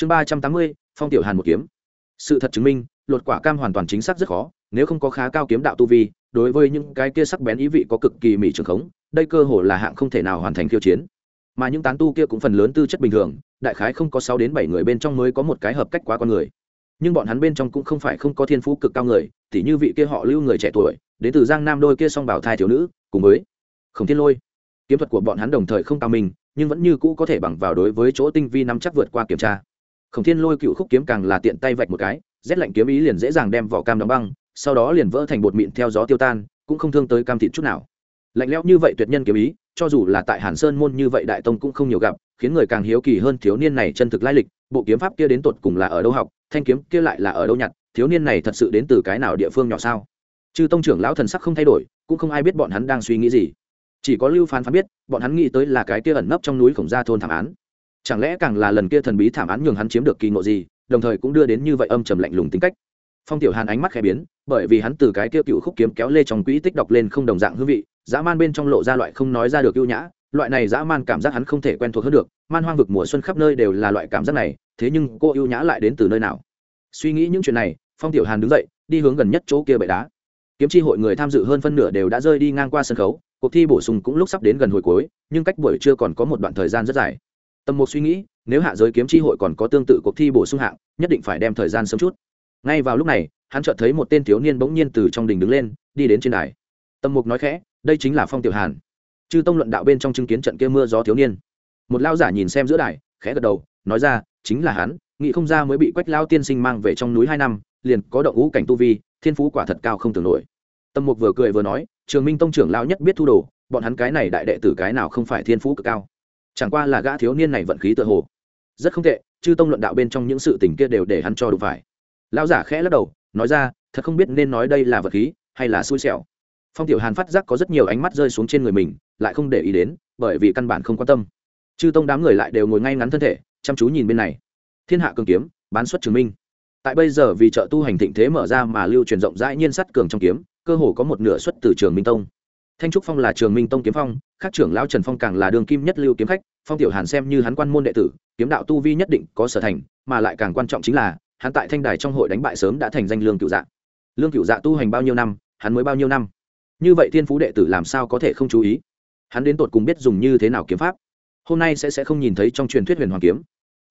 chương ba trăm tám mươi, phong tiểu hàn một kiếm. Sự thật chứng minh, lột quả cam hoàn toàn chính xác rất khó, nếu không có khá cao kiếm đạo tu vi, đối với những cái kia sắc bén ý vị có cực kỳ mỹ trường khống, đây cơ hồ là hạng không thể nào hoàn thành khiêu chiến. Mà những tán tu kia cũng phần lớn tư chất bình thường, đại khái không có sáu đến bảy người bên trong mới có một cái hợp cách quá con người. Nhưng bọn hắn bên trong cũng không phải không có thiên phú cực cao người t như vị kia họ lưu người trẻ tuổi, đến từ giang nam đôi kia song bảo thai thiếu nữ, cùng với khổng thiên lôi. Kiếm thuật của bọn hắn đồng thời không cao mình nhưng vẫn như cũ có thể bằng vào đối với chỗ tinh vi nắm chắc vượt qua kiểm tra khổng thiên lôi cựu khúc kiếm càng là tiện tay vạch một cái, rét lạnh kiếm ý liền dễ dàng đem vỏ cam đóng băng, sau đó liền vỡ thành bột mịn theo gió tiêu tan, cũng không thương tới cam thịt chút nào. Lạnh lẽo như vậy tuyệt nhân kiếm ý, cho dù là tại hàn sơn môn như vậy đại tông cũng không nhiều gặp, khiến người càng hiếu kỳ hơn thiếu niên này chân thực lai lịch, bộ kiếm pháp kia đến tột cùng là ở đâu học, thanh kiếm kia lại là ở đâu nhặt, thiếu niên này thật sự đến từ cái nào địa phương nhỏ sao? Chư tông trưởng lão thần sắc không thay đổi, cũng không ai biết bọn hắn đang suy nghĩ gì. Chỉ có lưu phán phán biết, bọn hắn nghĩ tới là cái kia ẩn nấp trong núi khổng gia thôn thảm án chẳng lẽ càng là lần kia thần bí thảm án nhường hắn chiếm được kỳ ngộ gì, đồng thời cũng đưa đến như vậy âm trầm lạnh lùng tính cách? Phong tiểu hàn ánh mắt khẽ biến, bởi vì hắn từ cái kia cựu khúc kiếm kéo lê trong quỹ tích đọc lên không đồng dạng hương vị, dã man bên trong lộ ra loại không nói ra được ưu nhã, loại này dã man cảm giác hắn không thể quen thuộc hơn được, man hoang vực mùa xuân khắp nơi đều là loại cảm giác này, thế nhưng cô ưu nhã lại đến từ nơi nào? Suy nghĩ những chuyện này, phong tiểu hàn đứng dậy, đi hướng gần nhất chỗ kia bệ đá. Kiếm chi hội người tham dự hơn phân nửa đều đã rơi đi ngang qua sân khấu, cuộc thi bổ sung cũng lúc sắp đến gần hồi cuối, nhưng cách buổi trưa còn có một đoạn thời gian rất dài tầm một suy nghĩ, nếu hạ giới kiếm tri hội còn có tương tự cuộc thi bổ sung hạng, nhất định phải đem thời gian sớm chút. Ngay vào lúc này, hắn chợt thấy một tên thiếu niên bỗng nhiên từ trong đình đứng lên, đi đến trên đài. Tầm mục nói khẽ, đây chính là phong tiểu hàn. Chư tông luận đạo bên trong chứng kiến trận kia mưa gió thiếu niên. Một lao giả nhìn xem giữa đài, khẽ gật đầu, nói ra, chính là hắn nghị không ra mới bị quách lao tiên sinh mang về trong núi hai năm, liền có động ngũ cảnh tu vi, thiên phú quả thật cao không tưởng nổi. Tâm mục vừa cười vừa nói, trường minh tông trưởng lao nhất biết thu đồ, bọn hắn cái này đại đệ tử cái nào không phải thiên phú cực cao? Chẳng qua là gã thiếu niên này vận khí tự hồ. Rất không tệ, chư tông luận đạo bên trong những sự tình kia đều để hắn cho đủ phải. Lão giả khẽ lắc đầu, nói ra, thật không biết nên nói đây là vật khí hay là xui xẻo. Phong tiểu hàn phát giác có rất nhiều ánh mắt rơi xuống trên người mình, lại không để ý đến, bởi vì căn bản không quan tâm. Chư tông đám người lại đều ngồi ngay ngắn thân thể, chăm chú nhìn bên này. Thiên hạ cường kiếm, bán xuất chứng minh. Tại bây giờ vì trợ tu hành thịnh thế mở ra mà lưu truyền rộng rãi nhiên sắt cường trong kiếm, cơ hồ có một nửa xuất từ trường minh tông. Thanh trúc phong là trường minh tông kiếm phong, khác trưởng lão trần phong càng là đường kim nhất lưu kiếm khách phong tiểu hàn xem như hắn quan môn đệ tử, kiếm đạo tu vi nhất định có sở thành, mà lại càng quan trọng chính là, hắn tại thanh đài trong hội đánh bại sớm đã thành danh lương cựu dạ. Lương cựu dạ tu hành bao nhiêu năm, hắn mới bao nhiêu năm? Như vậy thiên phú đệ tử làm sao có thể không chú ý? Hắn đến tột cùng biết dùng như thế nào kiếm pháp? Hôm nay sẽ sẽ không nhìn thấy trong truyền thuyết huyền hoàng kiếm.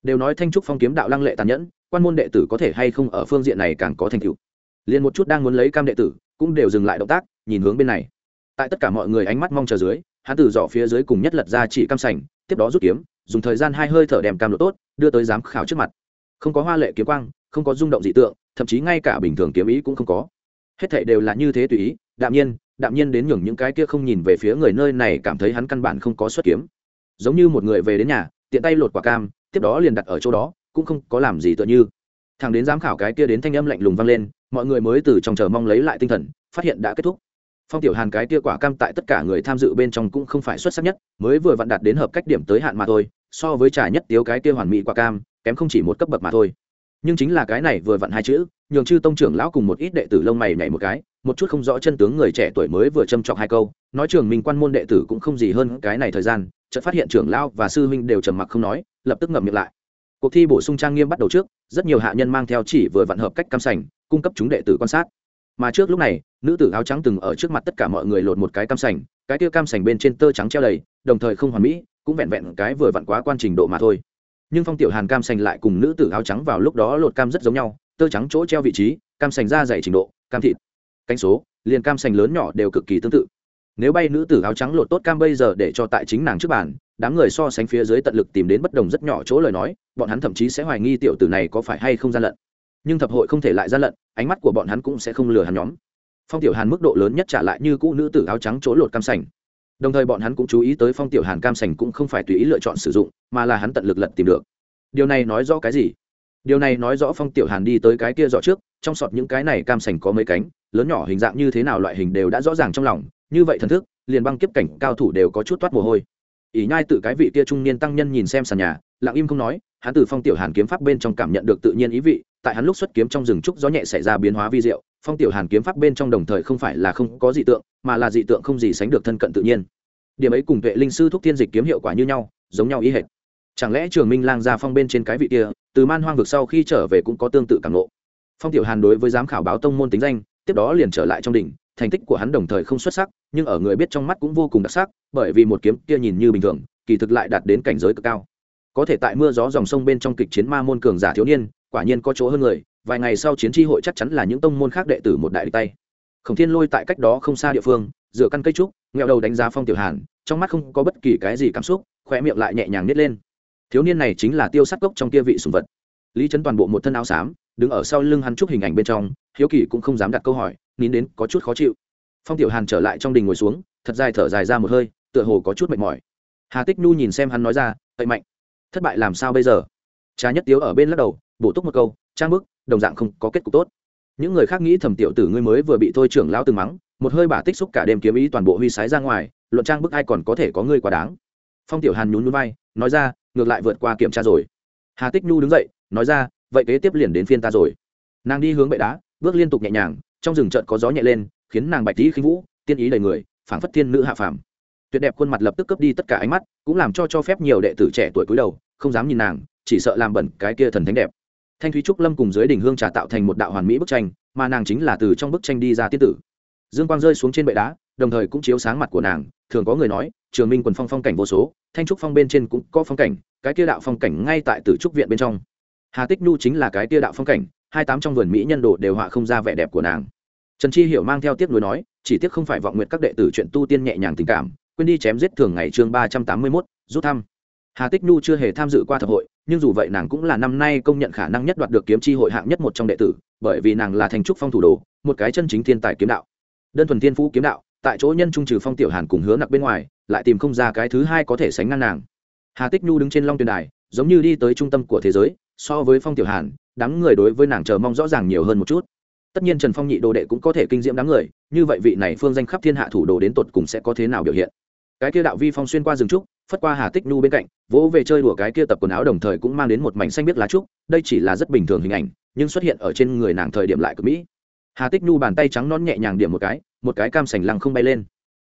Đều nói thanh trúc phong kiếm đạo lăng lệ tàn nhẫn, quan môn đệ tử có thể hay không ở phương diện này càng có thành tựu. Liền một chút đang muốn lấy cam đệ tử, cũng đều dừng lại động tác, nhìn hướng bên này. Tại tất cả mọi người ánh mắt mong chờ dưới, hắn từ dọ phía dưới cùng nhất lật ra chỉ cam sành tiếp đó rút kiếm, dùng thời gian hai hơi thở đem cam độ tốt, đưa tới giám khảo trước mặt. Không có hoa lệ kiếm quang, không có rung động dị tượng, thậm chí ngay cả bình thường kiếm ý cũng không có. Hết thảy đều là như thế tùy ý, đạm nhiên đạm nhiên đến nhường những cái kia không nhìn về phía người nơi này cảm thấy hắn căn bản không có xuất kiếm. Giống như một người về đến nhà, tiện tay lột quả cam, tiếp đó liền đặt ở chỗ đó, cũng không có làm gì tựa như. Thằng đến giám khảo cái kia đến thanh âm lạnh lùng vang lên, mọi người mới từ trong chờ mong lấy lại tinh thần, phát hiện đã kết thúc phong tiểu hàn cái kia quả cam tại tất cả người tham dự bên trong cũng không phải xuất sắc nhất, mới vừa vặn đạt đến hợp cách điểm tới hạn mà thôi, so với trà nhất tiếu cái kia hoàn mỹ quả cam, kém không chỉ một cấp bậc mà thôi. Nhưng chính là cái này vừa vặn hai chữ, nhường chư tông trưởng lão cùng một ít đệ tử lông mày nhảy một cái, một chút không rõ chân tướng người trẻ tuổi mới vừa châm trọng hai câu, nói trường mình quan môn đệ tử cũng không gì hơn cái này thời gian, chợt phát hiện trưởng lão và sư huynh đều trầm mặc không nói, lập tức ngậm miệng lại. Cuộc thi bổ sung trang nghiêm bắt đầu trước, rất nhiều hạ nhân mang theo chỉ vừa vặn hợp cách cam sành, cung cấp chúng đệ tử quan sát mà trước lúc này, nữ tử áo trắng từng ở trước mặt tất cả mọi người lột một cái cam sành, cái kia cam sành bên trên tơ trắng treo đầy, đồng thời không hoàn mỹ, cũng vẹn vẹn cái vừa vặn quá quan trình độ mà thôi. Nhưng phong tiểu hàn cam sành lại cùng nữ tử áo trắng vào lúc đó lột cam rất giống nhau, tơ trắng chỗ treo vị trí, cam sành ra dày trình độ, cam thịt, cánh số, liền cam sành lớn nhỏ đều cực kỳ tương tự. Nếu bay nữ tử áo trắng lột tốt cam bây giờ để cho tại chính nàng trước bàn, đám người so sánh phía dưới tận lực tìm đến bất đồng rất nhỏ chỗ lời nói, bọn hắn thậm chí sẽ hoài nghi tiểu tử này có phải hay không gian lận nhưng thập hội không thể lại gian lận, ánh mắt của bọn hắn cũng sẽ không lừa hắn nhóm. Phong tiểu hàn mức độ lớn nhất trả lại như cũ nữ tử áo trắng chỗ lột cam sành. Đồng thời bọn hắn cũng chú ý tới phong tiểu hàn cam sành cũng không phải tùy ý lựa chọn sử dụng, mà là hắn tận lực lật tìm được. Điều này nói rõ cái gì? Điều này nói rõ phong tiểu hàn đi tới cái kia rõ trước, trong sọt những cái này cam sành có mấy cánh, lớn nhỏ hình dạng như thế nào loại hình đều đã rõ ràng trong lòng, như vậy thần thức, liền băng kiếp cảnh cao thủ đều có chút toát mồ hôi. Ỷ nhai tự cái vị kia trung niên tăng nhân nhìn xem sàn nhà, lặng im không nói, hắn từ phong tiểu hàn kiếm pháp bên trong cảm nhận được tự nhiên ý vị tại hắn lúc xuất kiếm trong rừng trúc gió nhẹ xảy ra biến hóa vi diệu, phong tiểu hàn kiếm pháp bên trong đồng thời không phải là không có dị tượng, mà là dị tượng không gì sánh được thân cận tự nhiên. Điểm ấy cùng tuệ linh sư thúc thiên dịch kiếm hiệu quả như nhau, giống nhau ý hệt. Chẳng lẽ trường minh lang gia phong bên trên cái vị kia, từ man hoang vực sau khi trở về cũng có tương tự cảm lộ phong tiểu hàn đối với giám khảo báo tông môn tính danh, tiếp đó liền trở lại trong đỉnh, thành tích của hắn đồng thời không xuất sắc, nhưng ở người biết trong mắt cũng vô cùng đặc sắc, bởi vì một kiếm kia nhìn như bình thường, kỳ thực lại đạt đến cảnh giới cực cao. Có thể tại mưa gió dòng sông bên trong kịch chiến ma môn cường giả thiếu niên quả nhiên có chỗ hơn người, vài ngày sau chiến tri hội chắc chắn là những tông môn khác đệ tử một đại địch tay. Khổng thiên lôi tại cách đó không xa địa phương, dựa căn cây trúc, nghẹo đầu đánh giá phong tiểu hàn, trong mắt không có bất kỳ cái gì cảm xúc khoe miệng lại nhẹ nhàng nít lên. Thiếu niên này chính là tiêu sắc cốc trong kia vị sùng vật. Lý trấn toàn bộ một thân áo xám, đứng ở sau lưng hắn chúc hình ảnh bên trong, hiếu kỳ cũng không dám đặt câu hỏi, nín đến có chút khó chịu. Phong tiểu hàn trở lại trong đình ngồi xuống, thật dài thở dài ra một hơi, tựa hồ có chút mệt mỏi. Hà tích nhu nhìn xem hắn nói ra, vậy mạnh, thất bại làm sao bây giờ? Trà nhất tiếu ở bên lắc đầu bổ túc một câu, trang bức, đồng dạng không có kết cục tốt. Những người khác nghĩ thầm tiểu tử ngươi mới vừa bị thôi trưởng lão từng mắng, một hơi bà tích xúc cả đêm kiếm ý toàn bộ huy sái ra ngoài, luận trang bức ai còn có thể có ngươi quá đáng. Phong tiểu hàn nhún núi bay nói ra, ngược lại vượt qua kiểm tra rồi. Hà tích nhu đứng dậy, nói ra, vậy kế tiếp liền đến phiên ta rồi. Nàng đi hướng bệ đá, bước liên tục nhẹ nhàng, trong rừng trận có gió nhẹ lên, khiến nàng bạch tý khinh vũ, tiên ý đầy người, phảng phất thiên nữ hạ phàm. Tuyệt đẹp khuôn mặt lập tức cướp đi tất cả ánh mắt, cũng làm cho cho phép nhiều đệ tử trẻ tuổi cúi đầu, không dám nhìn nàng, chỉ sợ làm bẩn cái kia thần thánh đẹp thanh thúy trúc lâm cùng dưới đỉnh hương trà tạo thành một đạo hoàn mỹ bức tranh, mà nàng chính là từ trong bức tranh đi ra tiên tử. Dương quang rơi xuống trên bệ đá, đồng thời cũng chiếu sáng mặt của nàng, thường có người nói, trường minh quần phong phong cảnh vô số, thanh trúc phong bên trên cũng có phong cảnh, cái kia đạo phong cảnh ngay tại tử trúc viện bên trong. Hà tích nhu chính là cái kia đạo phong cảnh, hai tám trong vườn mỹ nhân đồ đều họa không ra vẻ đẹp của nàng. Trần chi hiểu mang theo tiếp nối nói, chỉ tiếc không phải vọng nguyện các đệ tử chuyện tu tiên nhẹ nhàng tình cảm, quên đi chém giết thường ngày chương ba trăm tám mươi mốt, rút thăm hà tích nhu chưa hề tham dự qua thập hội, nhưng dù vậy nàng cũng là năm nay công nhận khả năng nhất đoạt được kiếm chi hội hạng nhất một trong đệ tử, bởi vì nàng là thành trúc phong thủ đồ, một cái chân chính thiên tài kiếm đạo. Đơn thuần thiên phú kiếm đạo, tại chỗ nhân trung trừ phong tiểu hàn cùng hứa nặc bên ngoài, lại tìm không ra cái thứ hai có thể sánh ngang nàng. Hà tích nhu đứng trên long tuyền đài, giống như đi tới trung tâm của thế giới, so với phong tiểu hàn, đám người đối với nàng chờ mong rõ ràng nhiều hơn một chút. Tất nhiên trần phong nhị đồ đệ cũng có thể kinh diễm đám người, như vậy vị này phương danh khắp thiên hạ thủ đồ đến tột cùng sẽ có thế nào biểu hiện? Cái kia đạo vi phong xuyên qua rừng trúc phất qua hà tích nhu bên cạnh, vỗ về chơi đùa cái kia tập quần áo đồng thời cũng mang đến một mảnh xanh biết lá trúc, đây chỉ là rất bình thường hình ảnh, nhưng xuất hiện ở trên người nàng thời điểm lại cực mỹ. Hà tích nhu bàn tay trắng non nhẹ nhàng điểm một cái một cái cam sành lăng không bay lên.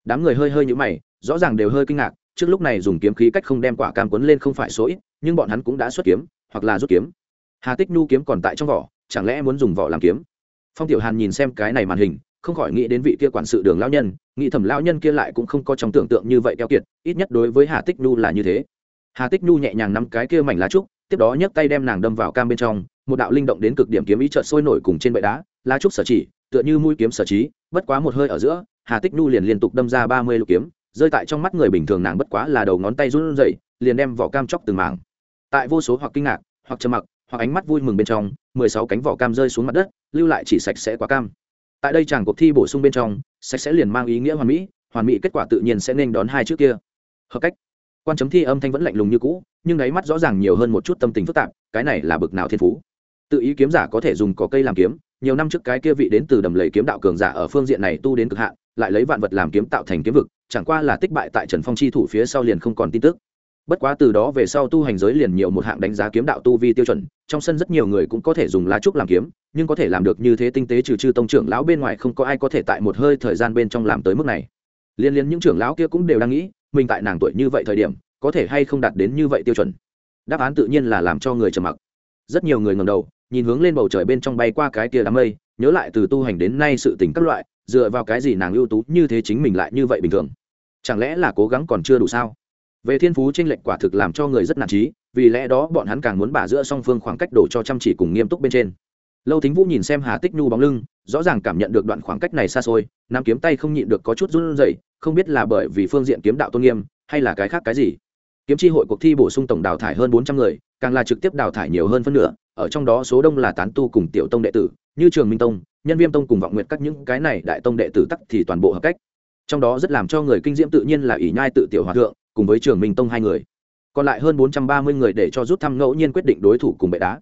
Đám người hơi hơi nhũ mày, rõ ràng đều hơi kinh ngạc, trước lúc này dùng kiếm khí cách không đem quả cam quấn lên không phải số ít, nhưng bọn hắn cũng đã xuất kiếm, hoặc là rút kiếm. Hà tích nhu kiếm còn tại trong vỏ, chẳng lẽ muốn dùng vỏ làm kiếm? Phong tiểu hàn nhìn xem cái này màn hình không khỏi nghĩ đến vị kia quản sự đường lão nhân, nghĩ thầm lão nhân kia lại cũng không có trong tưởng tượng như vậy keo kiệt, ít nhất đối với hà tích nhu là như thế. Hà tích nhu nhẹ nhàng nắm cái kia mảnh lá trúc, tiếp đó nhấc tay đem nàng đâm vào cam bên trong, một đạo linh động đến cực điểm kiếm ý trợn sôi nổi cùng trên bệ đá, lá trúc sở chỉ, tựa như mũi kiếm sở trí, bất quá một hơi ở giữa, hà tích nhu liền liên tục đâm ra ba mươi lục kiếm, rơi tại trong mắt người bình thường nàng bất quá là đầu ngón tay run rẩy, liền đem vỏ cam chóc từng mảng. Tại vô số hoặc kinh ngạc, hoặc trầm mặc, hoặc ánh mắt vui mừng bên trong, mười sáu cánh vỏ cam rơi xuống mặt đất, lưu lại chỉ sạch sẽ quá cam tại đây chàng cuộc thi bổ sung bên trong, sạch sẽ liền mang ý nghĩa hoàn mỹ hoàn mỹ kết quả tự nhiên sẽ nên đón hai trước kia. Hợp cách. Quan chấm thi âm thanh vẫn lạnh lùng như cũ, nhưng đáy mắt rõ ràng nhiều hơn một chút tâm tình phức tạp, cái này là bực nào thiên phú. Tự ý kiếm giả có thể dùng cỏ cây làm kiếm, nhiều năm trước cái kia vị đến từ đầm lầy kiếm đạo cường giả ở phương diện này tu đến cực hạn, lại lấy vạn vật làm kiếm tạo thành kiếm vực, chẳng qua là tích bại tại trần phong chi thủ phía sau liền không còn tin tức bất quá từ đó về sau tu hành giới liền nhiều một hạng đánh giá kiếm đạo tu vi tiêu chuẩn, trong sân rất nhiều người cũng có thể dùng lá trúc làm kiếm, nhưng có thể làm được như thế tinh tế trừ chư tông trưởng lão bên ngoài không có ai có thể tại một hơi thời gian bên trong làm tới mức này. Liên liên những trưởng lão kia cũng đều đang nghĩ, mình tại nàng tuổi như vậy thời điểm, có thể hay không đạt đến như vậy tiêu chuẩn? Đáp án tự nhiên là làm cho người trầm mặc. Rất nhiều người ngầm đầu, nhìn hướng lên bầu trời bên trong bay qua cái kia đám mây, nhớ lại từ tu hành đến nay sự tình các loại, dựa vào cái gì nàng ưu tú như thế chính mình lại như vậy bình thường? Chẳng lẽ là cố gắng còn chưa đủ sao? Về thiên phú tranh lệch quả thực làm cho người rất nản trí, vì lẽ đó bọn hắn càng muốn bà giữa song phương khoảng cách đổ cho chăm chỉ cùng nghiêm túc bên trên. Lâu thính vũ nhìn xem hà tích nhu bóng lưng, rõ ràng cảm nhận được đoạn khoảng cách này xa xôi nam kiếm tay không nhịn được có chút run rẩy, không biết là bởi vì phương diện kiếm đạo tôn nghiêm, hay là cái khác cái gì. Kiếm tri hội cuộc thi bổ sung tổng đào thải hơn bốn trăm người, càng là trực tiếp đào thải nhiều hơn phân nửa, ở trong đó số đông là tán tu cùng tiểu tông đệ tử, như trường minh tông, nhân viêm tông cùng vọng nguyện các những cái này đại tông đệ tử tắc thì toàn bộ hợp cách. Trong đó rất làm cho người kinh diễm tự nhiên là ỷ nhai tự tiểu hòa thượng cùng với trường minh tông hai người còn lại hơn bốn trăm ba mươi người để cho rút thăm ngẫu nhiên quyết định đối thủ cùng bệ đá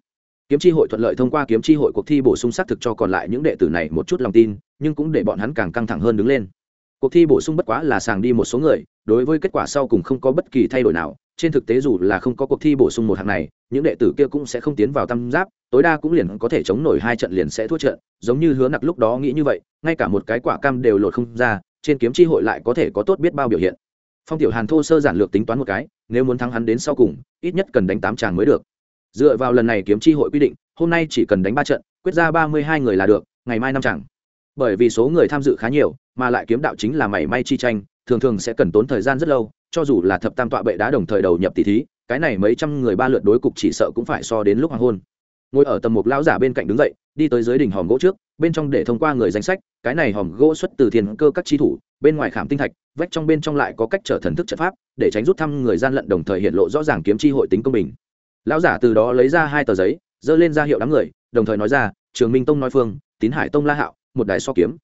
kiếm tri hội thuận lợi thông qua kiếm tri hội cuộc thi bổ sung xác thực cho còn lại những đệ tử này một chút lòng tin nhưng cũng để bọn hắn càng căng thẳng hơn đứng lên cuộc thi bổ sung bất quá là sàng đi một số người đối với kết quả sau cùng không có bất kỳ thay đổi nào trên thực tế dù là không có cuộc thi bổ sung một hạng này những đệ tử kia cũng sẽ không tiến vào tam giáp tối đa cũng liền có thể chống nổi hai trận liền sẽ thua trận giống như hứa nặc lúc đó nghĩ như vậy ngay cả một cái quả cam đều lột không ra trên kiếm tri hội lại có thể có tốt biết bao biểu hiện phong tiểu hàn thô sơ giản lược tính toán một cái, nếu muốn thắng hắn đến sau cùng, ít nhất cần đánh tám tràng mới được. Dựa vào lần này kiếm chi hội quy định, hôm nay chỉ cần đánh ba trận, quyết ra ba mươi hai người là được, ngày mai năm tràng bởi vì số người tham dự khá nhiều, mà lại kiếm đạo chính là mảy may chi tranh, thường thường sẽ cần tốn thời gian rất lâu, cho dù là thập tam tọa bệ đá đồng thời đầu nhập tỷ thí, cái này mấy trăm người ba lượt đối cục chỉ sợ cũng phải so đến lúc hoàng hôn. Ngồi ở tầm mục lão giả bên cạnh đứng dậy, đi tới dưới đỉnh hòm gỗ trước, bên trong để thông qua người danh sách cái này hòm gỗ xuất từ thiên cơ các chi thủ, bên ngoài khảm tinh thạch, vách trong bên trong lại có cách trở thần thức trận pháp, để tránh rút thăm người gian lận đồng thời hiện lộ rõ ràng kiếm chi hội tính công bình. Lão giả từ đó lấy ra hai tờ giấy dơ lên ra hiệu đám người, đồng thời nói ra, trường minh tông nói phương, tín hải tông la hạo, một đài so kiếm.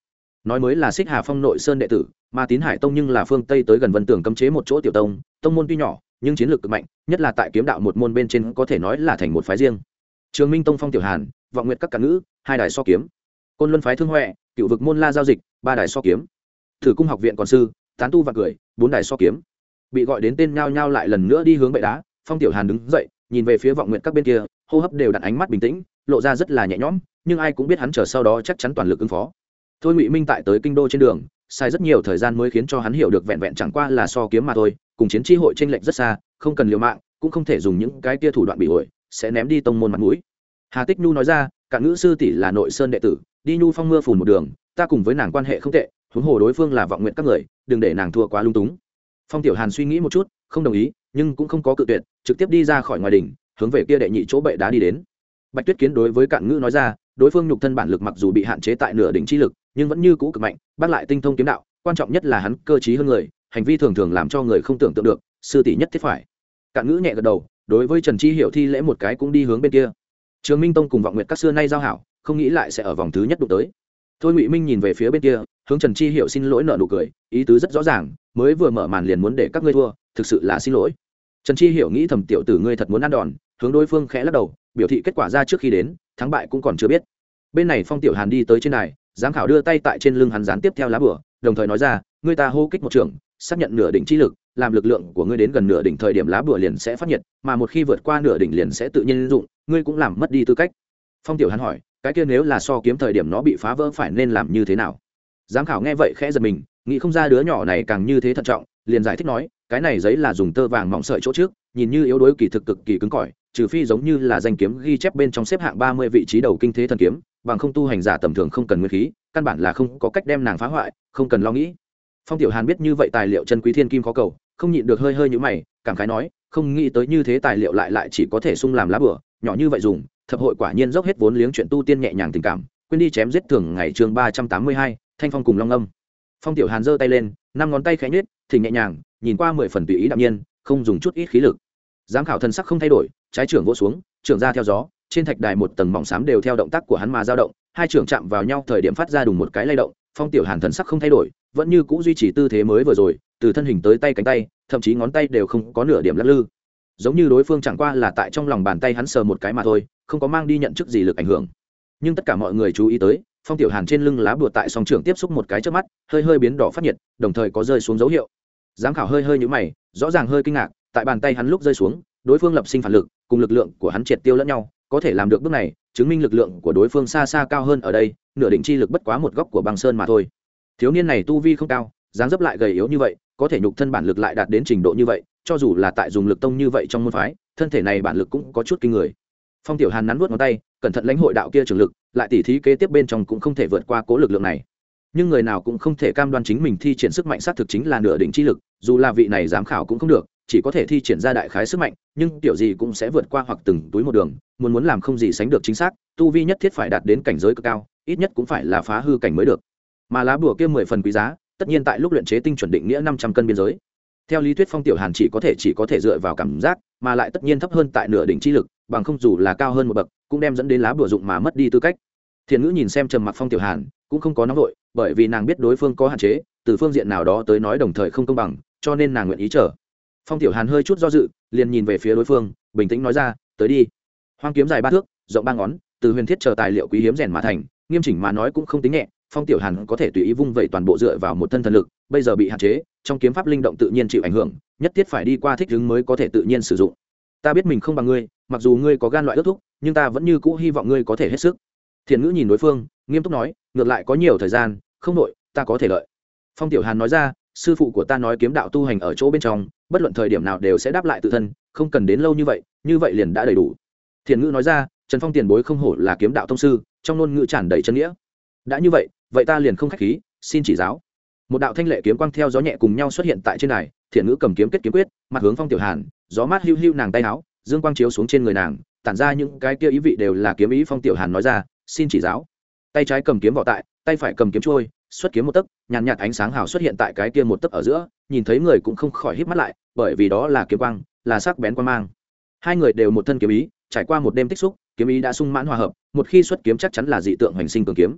Nói mới là xích hà phong nội sơn đệ tử, mà tín hải tông nhưng là phương tây tới gần vân tường cấm chế một chỗ tiểu tông tông môn tuy nhỏ, nhưng chiến lược cực mạnh, nhất là tại kiếm đạo một môn bên trên có thể nói là thành một phái riêng. Trường minh tông phong tiểu hàn, vọng nguyệt các cả ngữ, hai đài so kiếm. Côn luân phái thương huệ cựu vực môn la giao dịch, ba đài so kiếm. Thử cung học viện còn sư, tán tu và cười, bốn đài so kiếm. Bị gọi đến tên nhao nhao lại lần nữa đi hướng bệ đá, phong tiểu hàn đứng dậy, nhìn về phía vọng nguyện các bên kia, hô hấp đều đặt ánh mắt bình tĩnh, lộ ra rất là nhẹ nhõm, nhưng ai cũng biết hắn chờ sau đó chắc chắn toàn lực ứng phó. Thôi ngụy minh tại tới kinh đô trên đường sai rất nhiều thời gian mới khiến cho hắn hiểu được vẹn vẹn chẳng qua là so kiếm mà thôi, cùng chiến tri hội t r ê n lệch rất xa, không cần liều mạng, cũng không thể dùng những cái tia thủ đoạn bị ổi sẽ ném đi tông môn mặt mũi. Hà tích nhu nói ra, cả ngữ sư tỷ là nội sơn đệ tử đi nhu phong mưa phùn một đường, ta cùng với nàng quan hệ không tệ, huống hồ đối phương là vọng nguyện các người, đừng để nàng thua quá lung túng. Phong tiểu hàn suy nghĩ một chút, không đồng ý, nhưng cũng không có cự tuyệt, trực tiếp đi ra khỏi ngoài đỉnh, hướng về kia đệ nhị chỗ bệ đá đi đến. Bạch tuyết kiến đối với cạn ngữ nói ra, đối phương nhục thân bản lực mặc dù bị hạn chế tại nửa đỉnh chi lực, nhưng vẫn như cũ cực mạnh, bác lại tinh thông kiếm đạo, quan trọng nhất là hắn cơ trí hơn người, hành vi thường thường làm cho người không tưởng tượng được, sư tỷ nhất thiết phải. Cạn ngữ nhẹ gật đầu, đối với trần chi hiểu thi lễ một cái cũng đi hướng bên kia. Trường minh tông cùng vọng nguyệt các xưa nay giao hảo không nghĩ lại sẽ ở vòng thứ nhất đụng tới. Thôi ngụy minh nhìn về phía bên kia, hướng trần chi hiểu xin lỗi nợ nụ cười, ý tứ rất rõ ràng, mới vừa mở màn liền muốn để các ngươi thua, thực sự là xin lỗi. Trần chi hiểu nghĩ thầm tiểu tử ngươi thật muốn ăn đòn, hướng đối phương khẽ lắc đầu, biểu thị kết quả ra trước khi đến, thắng bại cũng còn chưa biết. Bên này phong tiểu hàn đi tới trên này giám khảo đưa tay tại trên lưng hắn dán tiếp theo lá bửa đồng thời nói ra, ngươi ta hô kích một trường xác nhận nửa đỉnh chi lực, làm lực lượng của ngươi đến gần nửa đỉnh thời điểm lá bửa liền sẽ phát nhiệt, mà một khi vượt qua nửa đỉnh liền sẽ tự nhiên dụng, ngươi cũng làm mất đi tư cách. Phong tiểu hàn hỏi cái kia nếu là so kiếm thời điểm nó bị phá vỡ phải nên làm như thế nào? Giám khảo nghe vậy khẽ giật mình, nghĩ không ra đứa nhỏ này càng như thế thận trọng, liền giải thích nói, cái này giấy là dùng tơ vàng mỏng sợi chỗ trước, nhìn như yếu đuối kỳ thực cực kỳ cứng cỏi, trừ phi giống như là danh kiếm ghi chép bên trong xếp hạng ba mươi vị trí đầu kinh thế thần kiếm, bằng không tu hành giả tầm thường không cần nguyên khí, căn bản là không có cách đem nàng phá hoại, không cần lo nghĩ. Phong tiểu hàn biết như vậy tài liệu chân quý thiên kim khó cầu, không nhịn được hơi hơi như mày, cảm khái nói, không nghĩ tới như thế tài liệu lại lại chỉ có thể sung làm lá bửa, nhỏ như vậy dùng thập hội quả nhiên dốc hết vốn liếng chuyện tu tiên nhẹ nhàng tình cảm, quên đi chém giết thường ngày chương ba trăm tám mươi hai, thanh phong cùng long âm. Phong tiểu hàn giơ tay lên, năm ngón tay khẽ nhếch thì nhẹ nhàng, nhìn qua mười phần tùy ý đạm nhiên, không dùng chút ít khí lực. Giám khảo thân sắc không thay đổi, trái trưởng vỗ xuống, trưởng ra theo gió, trên thạch đài một tầng mỏng xám đều theo động tác của hắn mà dao động, hai trưởng chạm vào nhau, thời điểm phát ra đùng một cái lay động, phong tiểu hàn thần sắc không thay đổi, vẫn như cũ duy trì tư thế mới vừa rồi, từ thân hình tới tay cánh tay, thậm chí ngón tay đều không có nửa điểm lắc lư giống như đối phương chẳng qua là tại trong lòng bàn tay hắn sờ một cái mà thôi, không có mang đi nhận chức gì lực ảnh hưởng. Nhưng tất cả mọi người chú ý tới, phong tiểu hàn trên lưng lá bùa tại song trưởng tiếp xúc một cái trước mắt, hơi hơi biến đỏ phát nhiệt, đồng thời có rơi xuống dấu hiệu. Giám khảo hơi hơi nhũ mày, rõ ràng hơi kinh ngạc, tại bàn tay hắn lúc rơi xuống, đối phương lập sinh phản lực, cùng lực lượng của hắn triệt tiêu lẫn nhau, có thể làm được bước này, chứng minh lực lượng của đối phương xa xa cao hơn ở đây, nửa định chi lực bất quá một góc của băng sơn mà thôi. Thiếu niên này tu vi không cao, dáng dấp lại gầy yếu như vậy, có thể nhục thân bản lực lại đạt đến trình độ như vậy cho dù là tại dùng lực tông như vậy trong môn phái, thân thể này bản lực cũng có chút kinh người. Phong tiểu hàn nắn nuốt ngón tay, cẩn thận lãnh hội đạo kia trường lực, lại tỉ thí kế tiếp bên trong cũng không thể vượt qua cố lực lượng này. Nhưng người nào cũng không thể cam đoan chính mình thi triển sức mạnh xác thực chính là nửa đỉnh chi lực, dù là vị này giám khảo cũng không được, chỉ có thể thi triển ra đại khái sức mạnh, nhưng tiểu gì cũng sẽ vượt qua hoặc từng túi một đường, muốn muốn làm không gì sánh được chính xác, tu vi nhất thiết phải đạt đến cảnh giới cực cao, ít nhất cũng phải là phá hư cảnh mới được. Mà lá bùa kia mười phần quý giá, tất nhiên tại lúc luyện chế tinh chuẩn định nghĩa năm trăm cân biên giới theo lý thuyết phong tiểu hàn chỉ có thể chỉ có thể dựa vào cảm giác, mà lại tất nhiên thấp hơn tại nửa đỉnh chi lực, bằng không dù là cao hơn một bậc, cũng đem dẫn đến lá bùa dụng mà mất đi tư cách. Thiền ngữ nhìn xem trầm mặc phong tiểu hàn, cũng không có nóng vội, bởi vì nàng biết đối phương có hạn chế, từ phương diện nào đó tới nói đồng thời không công bằng, cho nên nàng nguyện ý chờ. Phong tiểu hàn hơi chút do dự, liền nhìn về phía đối phương, bình tĩnh nói ra, tới đi. Hoang kiếm dài ba thước, rộng ba ngón, từ huyền thiết chờ tài liệu quý hiếm rèn mà thành, nghiêm chỉnh mà nói cũng không tính nhẹ, phong tiểu hàn có thể tùy ý vung vẩy toàn bộ dựa vào một thân thần lực, bây giờ bị hạn chế trong kiếm pháp linh động tự nhiên chịu ảnh hưởng, nhất thiết phải đi qua thích ứng mới có thể tự nhiên sử dụng. Ta biết mình không bằng ngươi, mặc dù ngươi có gan loại ước thúc, nhưng ta vẫn như cũ hy vọng ngươi có thể hết sức. Thiền ngữ nhìn đối phương, nghiêm túc nói, ngược lại có nhiều thời gian, không nội ta có thể lợi. Phong tiểu hàn nói ra, sư phụ của ta nói kiếm đạo tu hành ở chỗ bên trong, bất luận thời điểm nào đều sẽ đáp lại tự thân, không cần đến lâu như vậy như vậy liền đã đầy đủ. Thiền ngữ nói ra, trần phong tiền bối không hổ là kiếm đạo thông sư, trong ngôn ngữ tràn đầy chân nghĩa. Đã như vậy vậy ta liền không k h á c h khí, xin chỉ giáo một đạo thanh lệ kiếm quang theo gió nhẹ cùng nhau xuất hiện tại trên này, thiện ngữ cầm kiếm kết kiếm quyết mặt hướng phong tiểu hàn gió mát hiu hiu nàng tay áo dương quang chiếu xuống trên người nàng tản ra những cái kia ý vị đều là kiếm ý phong tiểu hàn nói ra xin chỉ giáo. Tay trái cầm kiếm vỏ tại tay phải cầm kiếm trôi xuất kiếm một tấc nhàn nhạt ánh sáng hào xuất hiện tại cái kia một tấc ở giữa nhìn thấy người cũng không khỏi hít mắt lại bởi vì đó là kiếm quang là sắc bén quang mang. Hai người đều một thân kiếm ý trải qua một đêm tích xúc kiếm ý đã sung mãn hòa hợp một khi xuất kiếm chắc chắn là dị tượng hoành sinh cường kiếm.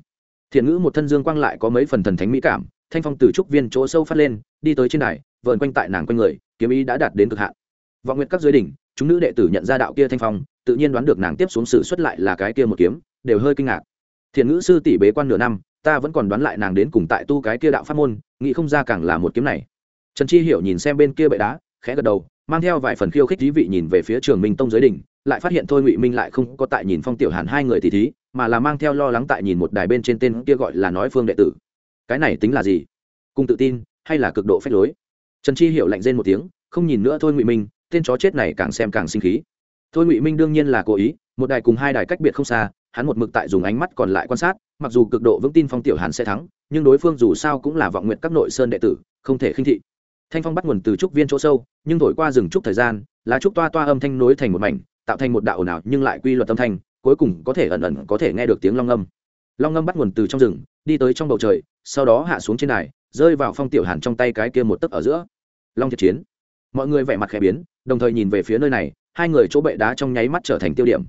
Thiện ngữ một thân dương quang lại có mấy phần thần thánh mỹ cảm thanh phong từ trúc viên chỗ sâu phát lên, đi tới trên đài, vờn quanh tại nàng quanh người, kiếm ý đã đạt đến cực hạn. Vọng nguyện các giới đỉnh, chúng nữ đệ tử nhận ra đạo kia thanh phong, tự nhiên đoán được nàng tiếp xuống sự xuất lại là cái kia một kiếm, đều hơi kinh ngạc. Thiện ngữ sư tỷ bế quan nửa năm, ta vẫn còn đoán lại nàng đến cùng tại tu cái kia đạo pháp môn, nghĩ không ra càng là một kiếm này. Trần chi hiểu nhìn xem bên kia bệ đá, khẽ gật đầu, mang theo vài phần khiêu khích thí vị nhìn về phía trường minh tông giới đỉnh, lại phát hiện thôi ngụy minh lại không có tại nhìn phong tiểu hàn hai người thì thí, mà là mang theo lo lắng tại nhìn một đài bên trên tên kia gọi là nói phương đệ tử cái này tính là gì? Cùng tự tin hay là cực độ phép lối? Trần chi hiểu lạnh rên một tiếng, không nhìn nữa thôi ngụy minh, tên chó chết này càng xem càng sinh khí. Thôi ngụy minh đương nhiên là cố ý, một đài cùng hai đài cách biệt không xa, hắn một mực tại dùng ánh mắt còn lại quan sát, mặc dù cực độ vững tin phong tiểu hàn sẽ thắng, nhưng đối phương dù sao cũng là vọng nguyện các nội sơn đệ tử, không thể khinh thị. Thanh phong bắt nguồn từ trúc viên chỗ sâu, nhưng thổi qua rừng trúc thời gian, lá trúc toa toa âm thanh nối thành một mảnh, tạo thành một đạo ồn ào nhưng lại quy luật âm thanh, cuối cùng có thể ẩn ẩn có thể nghe được tiếng long âm long Ngâm bắt nguồn từ trong rừng, đi tới trong bầu trời, sau đó hạ xuống trên đài, rơi vào phong tiểu hàn trong tay cái kia một tấc ở giữa. Long thiệt chiến. Mọi người vẻ mặt khẽ biến, đồng thời nhìn về phía nơi này, hai người chỗ bệ đá trong nháy mắt trở thành tiêu điểm.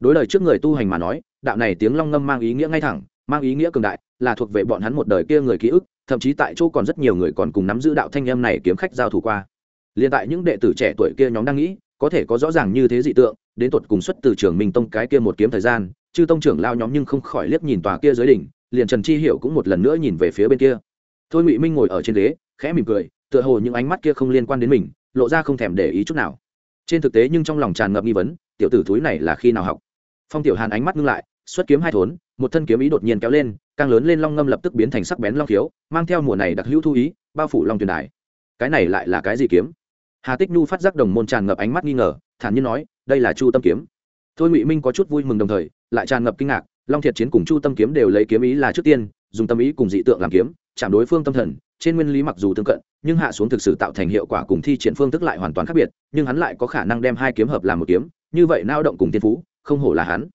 Đối lời trước người tu hành mà nói, đạo này tiếng long ngâm mang ý nghĩa ngay thẳng, mang ý nghĩa cường đại, là thuộc về bọn hắn một đời kia người ký ức, thậm chí tại chỗ còn rất nhiều người còn cùng nắm giữ đạo thanh em này kiếm khách giao thủ qua. Liền tại những đệ tử trẻ tuổi kia nhóm đang nghĩ, có thể có rõ ràng như thế dị tượng, đến tột cùng xuất từ trường minh tông cái kia một kiếm thời gian chư tông trưởng lao nhóm nhưng không khỏi liếc nhìn tòa kia dưới đỉnh, liền trần chi hiểu cũng một lần nữa nhìn về phía bên kia. Thôi ngụy minh ngồi ở trên ghế, khẽ mỉm cười, tựa hồ những ánh mắt kia không liên quan đến mình, lộ ra không thèm để ý chút nào. Trên thực tế nhưng trong lòng tràn ngập nghi vấn, tiểu tử thúi này là khi nào học? Phong tiểu hàn ánh mắt ngưng lại, xuất kiếm hai thốn, một thân kiếm ý đột nhiên kéo lên, càng lớn lên long ngâm lập tức biến thành sắc bén long khiếu, mang theo mùa này đặc hữu thu ý, bao phủ long tuyền đài. Cái này lại là cái gì kiếm? Hà tích nhu phát giác đồng môn tràn ngập ánh mắt nghi ngờ, thản nhiên nói, đây là chu tâm kiếm thôi ngụy minh có chút vui mừng đồng thời lại tràn ngập kinh ngạc long thiệt chiến cùng chu tâm kiếm đều lấy kiếm ý là trước tiên dùng tâm ý cùng dị tượng làm kiếm chạm đối phương tâm thần trên nguyên lý mặc dù tương cận nhưng hạ xuống thực sự tạo thành hiệu quả cùng thi triển phương thức lại hoàn toàn khác biệt nhưng hắn lại có khả năng đem hai kiếm hợp làm một kiếm như vậy nao động cùng tiên phú không hổ là hắn.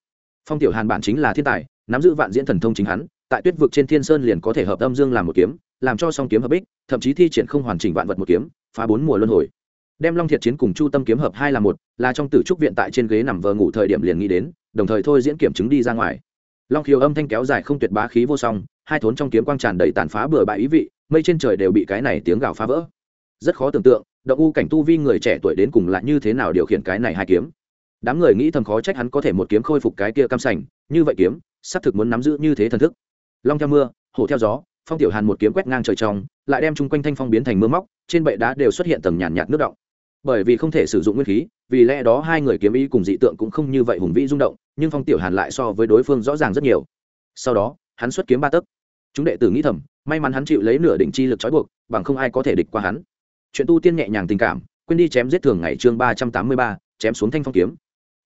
Phong tiểu hàn bản chính là thiên tài nắm giữ vạn diễn thần thông chính hắn tại tuyết vực trên thiên sơn liền có thể hợp âm dương làm một kiếm làm cho song kiếm hợp bích, thậm chí thi triển không hoàn chỉnh vạn vật một kiếm phá bốn mùa luân hồi đem long thiệt chiến cùng chu tâm kiếm hợp hai là một, là trong tử trúc viện tại trên ghế nằm vờ ngủ thời điểm liền nghĩ đến, đồng thời thôi diễn kiểm chứng đi ra ngoài. Long khiếu âm thanh kéo dài không tuyệt bá khí vô song, hai thốn trong kiếm quang tràn đầy tàn phá bừa bãi ý vị, mây trên trời đều bị cái này tiếng gào phá vỡ. Rất khó tưởng tượng, động u cảnh tu vi người trẻ tuổi đến cùng lại như thế nào điều khiển cái này hai kiếm. Đám người nghĩ thầm khó trách hắn có thể một kiếm khôi phục cái kia cam sành, như vậy kiếm, xác thực muốn nắm giữ như thế thần thức. Long theo mưa, hổ theo gió, phong tiểu hàn một kiếm quét ngang trời trong, lại đem chung quanh thanh phong biến thành mưa móc, trên bệ đá đều xuất hiện tầng nhàn nhạt nước động bởi vì không thể sử dụng nguyên khí, vì lẽ đó hai người kiếm ý cùng dị tượng cũng không như vậy hùng vĩ rung động, nhưng phong tiểu hàn lại so với đối phương rõ ràng rất nhiều. Sau đó, hắn xuất kiếm ba tấc. Chúng đệ tử nghĩ thầm, may mắn hắn chịu lấy nửa đỉnh chi lực trói buộc, bằng không ai có thể địch qua hắn. Chuyện tu tiên nhẹ nhàng tình cảm, quên đi chém giết thường ngày chương ba trăm tám mươi ba, chém xuống thanh phong kiếm.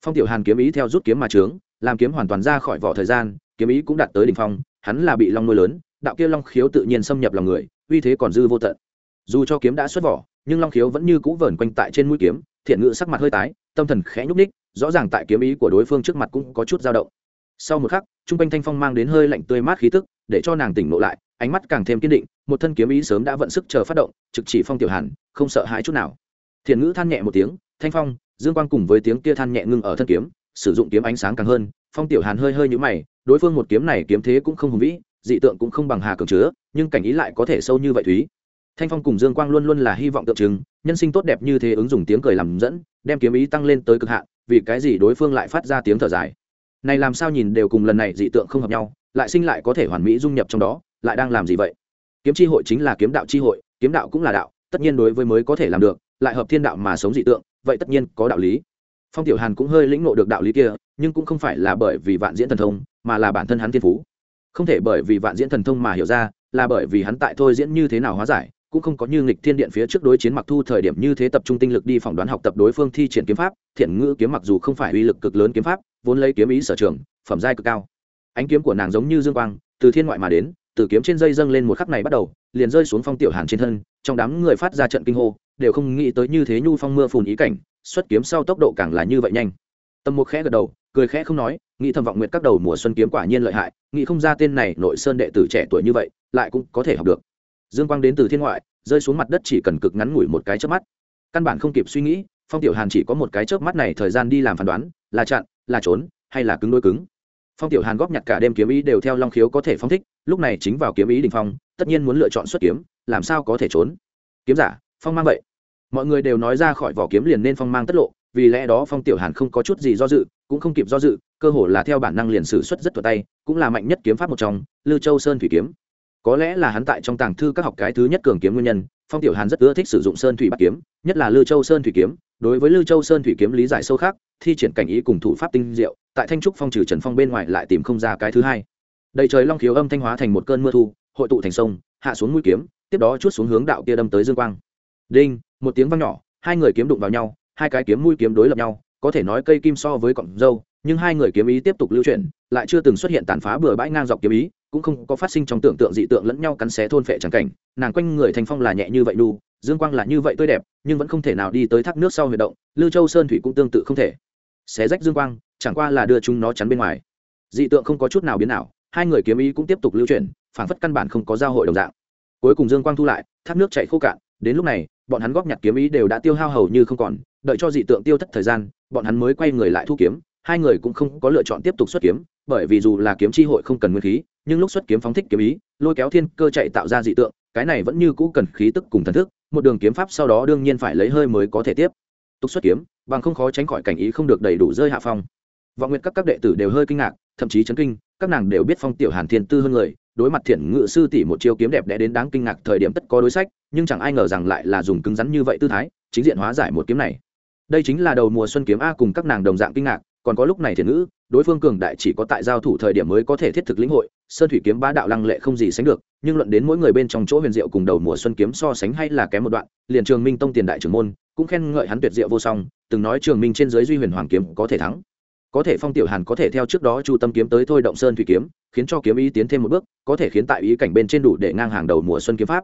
Phong tiểu hàn kiếm ý theo rút kiếm mà trướng, làm kiếm hoàn toàn ra khỏi vỏ thời gian, kiếm ý cũng đạt tới đỉnh phong, hắn là bị long nuôi lớn, đạo kia long khiếu tự nhiên xâm nhập lòng người, uy thế còn dư vô tận. Dù cho kiếm đã xuất vỏ nhưng long khiếu vẫn như cũ vờn quanh tại trên mũi kiếm, thiện ngự sắc mặt hơi tái, tâm thần khẽ nhúc ních rõ ràng tại kiếm ý của đối phương trước mặt cũng có chút dao động. Sau một khắc t r u n g quanh thanh phong mang đến hơi lạnh tươi mát khí tức, để cho nàng tỉnh lộ lại, ánh mắt càng thêm kiên định, một thân kiếm ý sớm đã vận sức chờ phát động, trực chỉ phong tiểu hàn, không sợ hãi chút nào. Thiện ngữ than nhẹ một tiếng, thanh phong, dương quang cùng với tiếng kia than nhẹ ngưng ở thân kiếm, sử dụng kiếm ánh sáng càng hơn, phong tiểu hàn hơi hơi nhũ mày, đối phương một kiếm này kiếm thế cũng không hùng vĩ, dị tượng cũng không bằng hà cường chứa, nhưng cảnh ý lại có thể sâu như vậy thúy thanh phong cùng dương quang luôn luôn là hy vọng tượng trưng, nhân sinh tốt đẹp như thế ứng dụng tiếng cười làm dẫn, đem kiếm ý tăng lên tới cực hạn, vì cái gì đối phương lại phát ra tiếng thở dài? Này làm sao nhìn đều cùng lần này dị tượng không hợp nhau, lại sinh lại có thể hoàn mỹ dung nhập trong đó, lại đang làm gì vậy? Kiếm chi hội chính là kiếm đạo chi hội, kiếm đạo cũng là đạo, tất nhiên đối với mới có thể làm được, lại hợp thiên đạo mà sống dị tượng, vậy tất nhiên có đạo lý. Phong tiểu hàn cũng hơi lĩnh ngộ được đạo lý kia, nhưng cũng không phải là bởi vì vạn diễn thần thông, mà là bản thân hắn thiên phú. Không thể bởi vì vạn diễn thần thông mà hiểu ra, là bởi vì hắn tại thôi diễn như thế nào hóa giải cũng không có như nghịch thiên điện phía trước đối chiến mặc thu thời điểm như thế tập trung tinh lực đi phỏng đoán học tập đối phương thi triển kiếm pháp, thiện ngữ kiếm mặc dù không phải uy lực cực lớn kiếm pháp, vốn lấy kiếm ý sở trường, phẩm giai cực cao. Ánh kiếm của nàng giống như dương quang, từ thiên ngoại mà đến, từ kiếm trên dây dâng lên một khắc này bắt đầu, liền rơi xuống phong tiểu hàn trên thân, trong đám người phát ra trận kinh hô, đều không nghĩ tới như thế nhu phong mưa phùn ý cảnh, xuất kiếm sau tốc độ càng là như vậy nhanh. Tâm một khẽ gật đầu, cười khẽ không nói, nghĩ thầm vọng nguyện các đầu mùa xuân kiếm quả nhiên lợi hại, nghĩ không ra tên này nội sơn đệ tử trẻ tuổi như vậy, lại cũng có thể học được dương quang đến từ thiên ngoại, rơi xuống mặt đất chỉ cần cực ngắn ngủi một cái chớp mắt. Căn bản không kịp suy nghĩ, phong tiểu hàn chỉ có một cái chớp mắt này thời gian đi làm phán đoán, là chặn, là trốn, hay là cứng đôi cứng. Phong tiểu hàn góp nhặt cả đêm kiếm ý đều theo long khiếu có thể phong thích, lúc này chính vào kiếm ý đình phong, tất nhiên muốn lựa chọn xuất kiếm, làm sao có thể trốn? Kiếm giả, phong mang vậy. Mọi người đều nói ra khỏi vỏ kiếm liền nên phong mang tất lộ, vì lẽ đó phong tiểu hàn không có chút gì do dự, cũng không kịp do dự, cơ hồ là theo bản năng liền sử xuất rất thuật tay, cũng là mạnh nhất kiếm pháp một trong, lư châu sơn thủy kiếm có lẽ là hắn tại trong tàng thư các học cái thứ nhất cường kiếm nguyên nhân, phong tiểu hàn rất ưa thích sử dụng sơn thủy bắt kiếm, nhất là lư châu sơn thủy kiếm. Đối với lư châu sơn thủy kiếm lý giải sâu khác, thi triển cảnh ý cùng thủ pháp tinh diệu, tại thanh trúc phong trừ trần phong bên ngoài lại tìm không ra cái thứ hai. Đầy trời long khiếu âm thanh hóa thành một cơn mưa thu, hội tụ thành sông, hạ xuống mũi kiếm, tiếp đó chút xuống hướng đạo kia đâm tới dương quang. Đinh, một tiếng vang nhỏ, hai người kiếm đụng vào nhau, hai cái kiếm mũi kiếm đối lập nhau, có thể nói cây kim so với cọng dâu nhưng hai người kiếm ý tiếp tục lưu chuyển, lại chưa từng xuất hiện tàn phá bừa bãi ngang dọc kiếm ý, cũng không có phát sinh trong tưởng tượng dị tượng lẫn nhau cắn xé thôn phệ trắng cảnh. Nàng quanh người thành phong là nhẹ như vậy đu, dương quang là như vậy tươi đẹp, nhưng vẫn không thể nào đi tới thác nước sau huy động, lưu châu sơn thủy cũng tương tự không thể. Xé rách dương quang, chẳng qua là đưa chúng nó chắn bên ngoài. Dị tượng không có chút nào biến nào hai người kiếm ý cũng tiếp tục lưu chuyển phản phất căn bản không có giao hội đồng dạng. Cuối cùng dương quang thu lại, thác nước chạy khô cạn, đến lúc này, bọn hắn góp nhặt kiếm ý đều đã tiêu hao hầu như không còn, đợi cho dị tượng tiêu thất thời gian, bọn hắn mới quay người lại thu kiếm hai người cũng không có lựa chọn tiếp tục xuất kiếm, bởi vì dù là kiếm chi hội không cần nguyên khí, nhưng lúc xuất kiếm phóng thích kiếm ý, lôi kéo thiên cơ chạy tạo ra dị tượng, cái này vẫn như cũ cần khí tức cùng thần thức, một đường kiếm pháp sau đó đương nhiên phải lấy hơi mới có thể tiếp tục xuất kiếm, bằng không khó tránh khỏi cảnh ý không được đầy đủ rơi hạ phong. Vọng nguyện các các đệ tử đều hơi kinh ngạc, thậm chí chấn kinh, các nàng đều biết phong tiểu hàn thiên tư hơn người, đối mặt thiện ngự sư tỷ một chiêu kiếm đẹp đẽ đến đáng kinh ngạc thời điểm tất có đối sách, nhưng chẳng ai ngờ rằng lại là dùng cứng rắn như vậy tư thái, chính diện hóa giải một kiếm này. Đây chính là đầu mùa xuân kiếm a cùng các nàng đồng dạng kinh ngạc còn có lúc này thiền ngữ, đối phương cường đại chỉ có tại giao thủ thời điểm mới có thể thiết thực lĩnh hội, sơn thủy kiếm bá đạo lăng lệ không gì sánh được, nhưng luận đến mỗi người bên trong chỗ huyền diệu cùng đầu mùa xuân kiếm so sánh hay là kém một đoạn, liền trường minh tông tiền đại trưởng môn cũng khen ngợi hắn tuyệt diệu vô song, từng nói trường minh trên dưới duy huyền hoàng kiếm có thể thắng. Có thể phong tiểu hàn có thể theo trước đó chu tâm kiếm tới thôi động sơn thủy kiếm, khiến cho kiếm ý tiến thêm một bước, có thể khiến tại ý cảnh bên trên đủ để ngang hàng đầu mùa xuân kiếm pháp.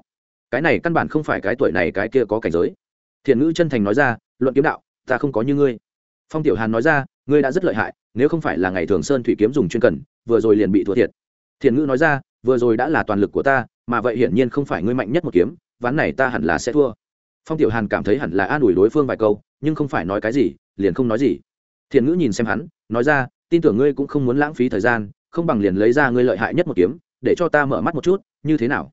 Cái này căn bản không phải cái tuổi này, cái kia có cảnh giới. Thiền ngữ chân thành nói ra, luận kiếm đạo, ta không có như ngươi. Phong tiểu hàn nói ra ngươi đã rất lợi hại, nếu không phải là ngày thường sơn thủy kiếm dùng chuyên cần, vừa rồi liền bị thua thiệt. Thiện ngữ nói ra, vừa rồi đã là toàn lực của ta, mà vậy hiển nhiên không phải ngươi mạnh nhất một kiếm, ván này ta hẳn là sẽ thua. Phong tiểu hàn cảm thấy hẳn là an ủi đối phương vài câu, nhưng không phải nói cái gì, liền không nói gì. Thiện ngữ nhìn xem hắn, nói ra, tin tưởng ngươi cũng không muốn lãng phí thời gian, không bằng liền lấy ra ngươi lợi hại nhất một kiếm, để cho ta mở mắt một chút, như thế nào?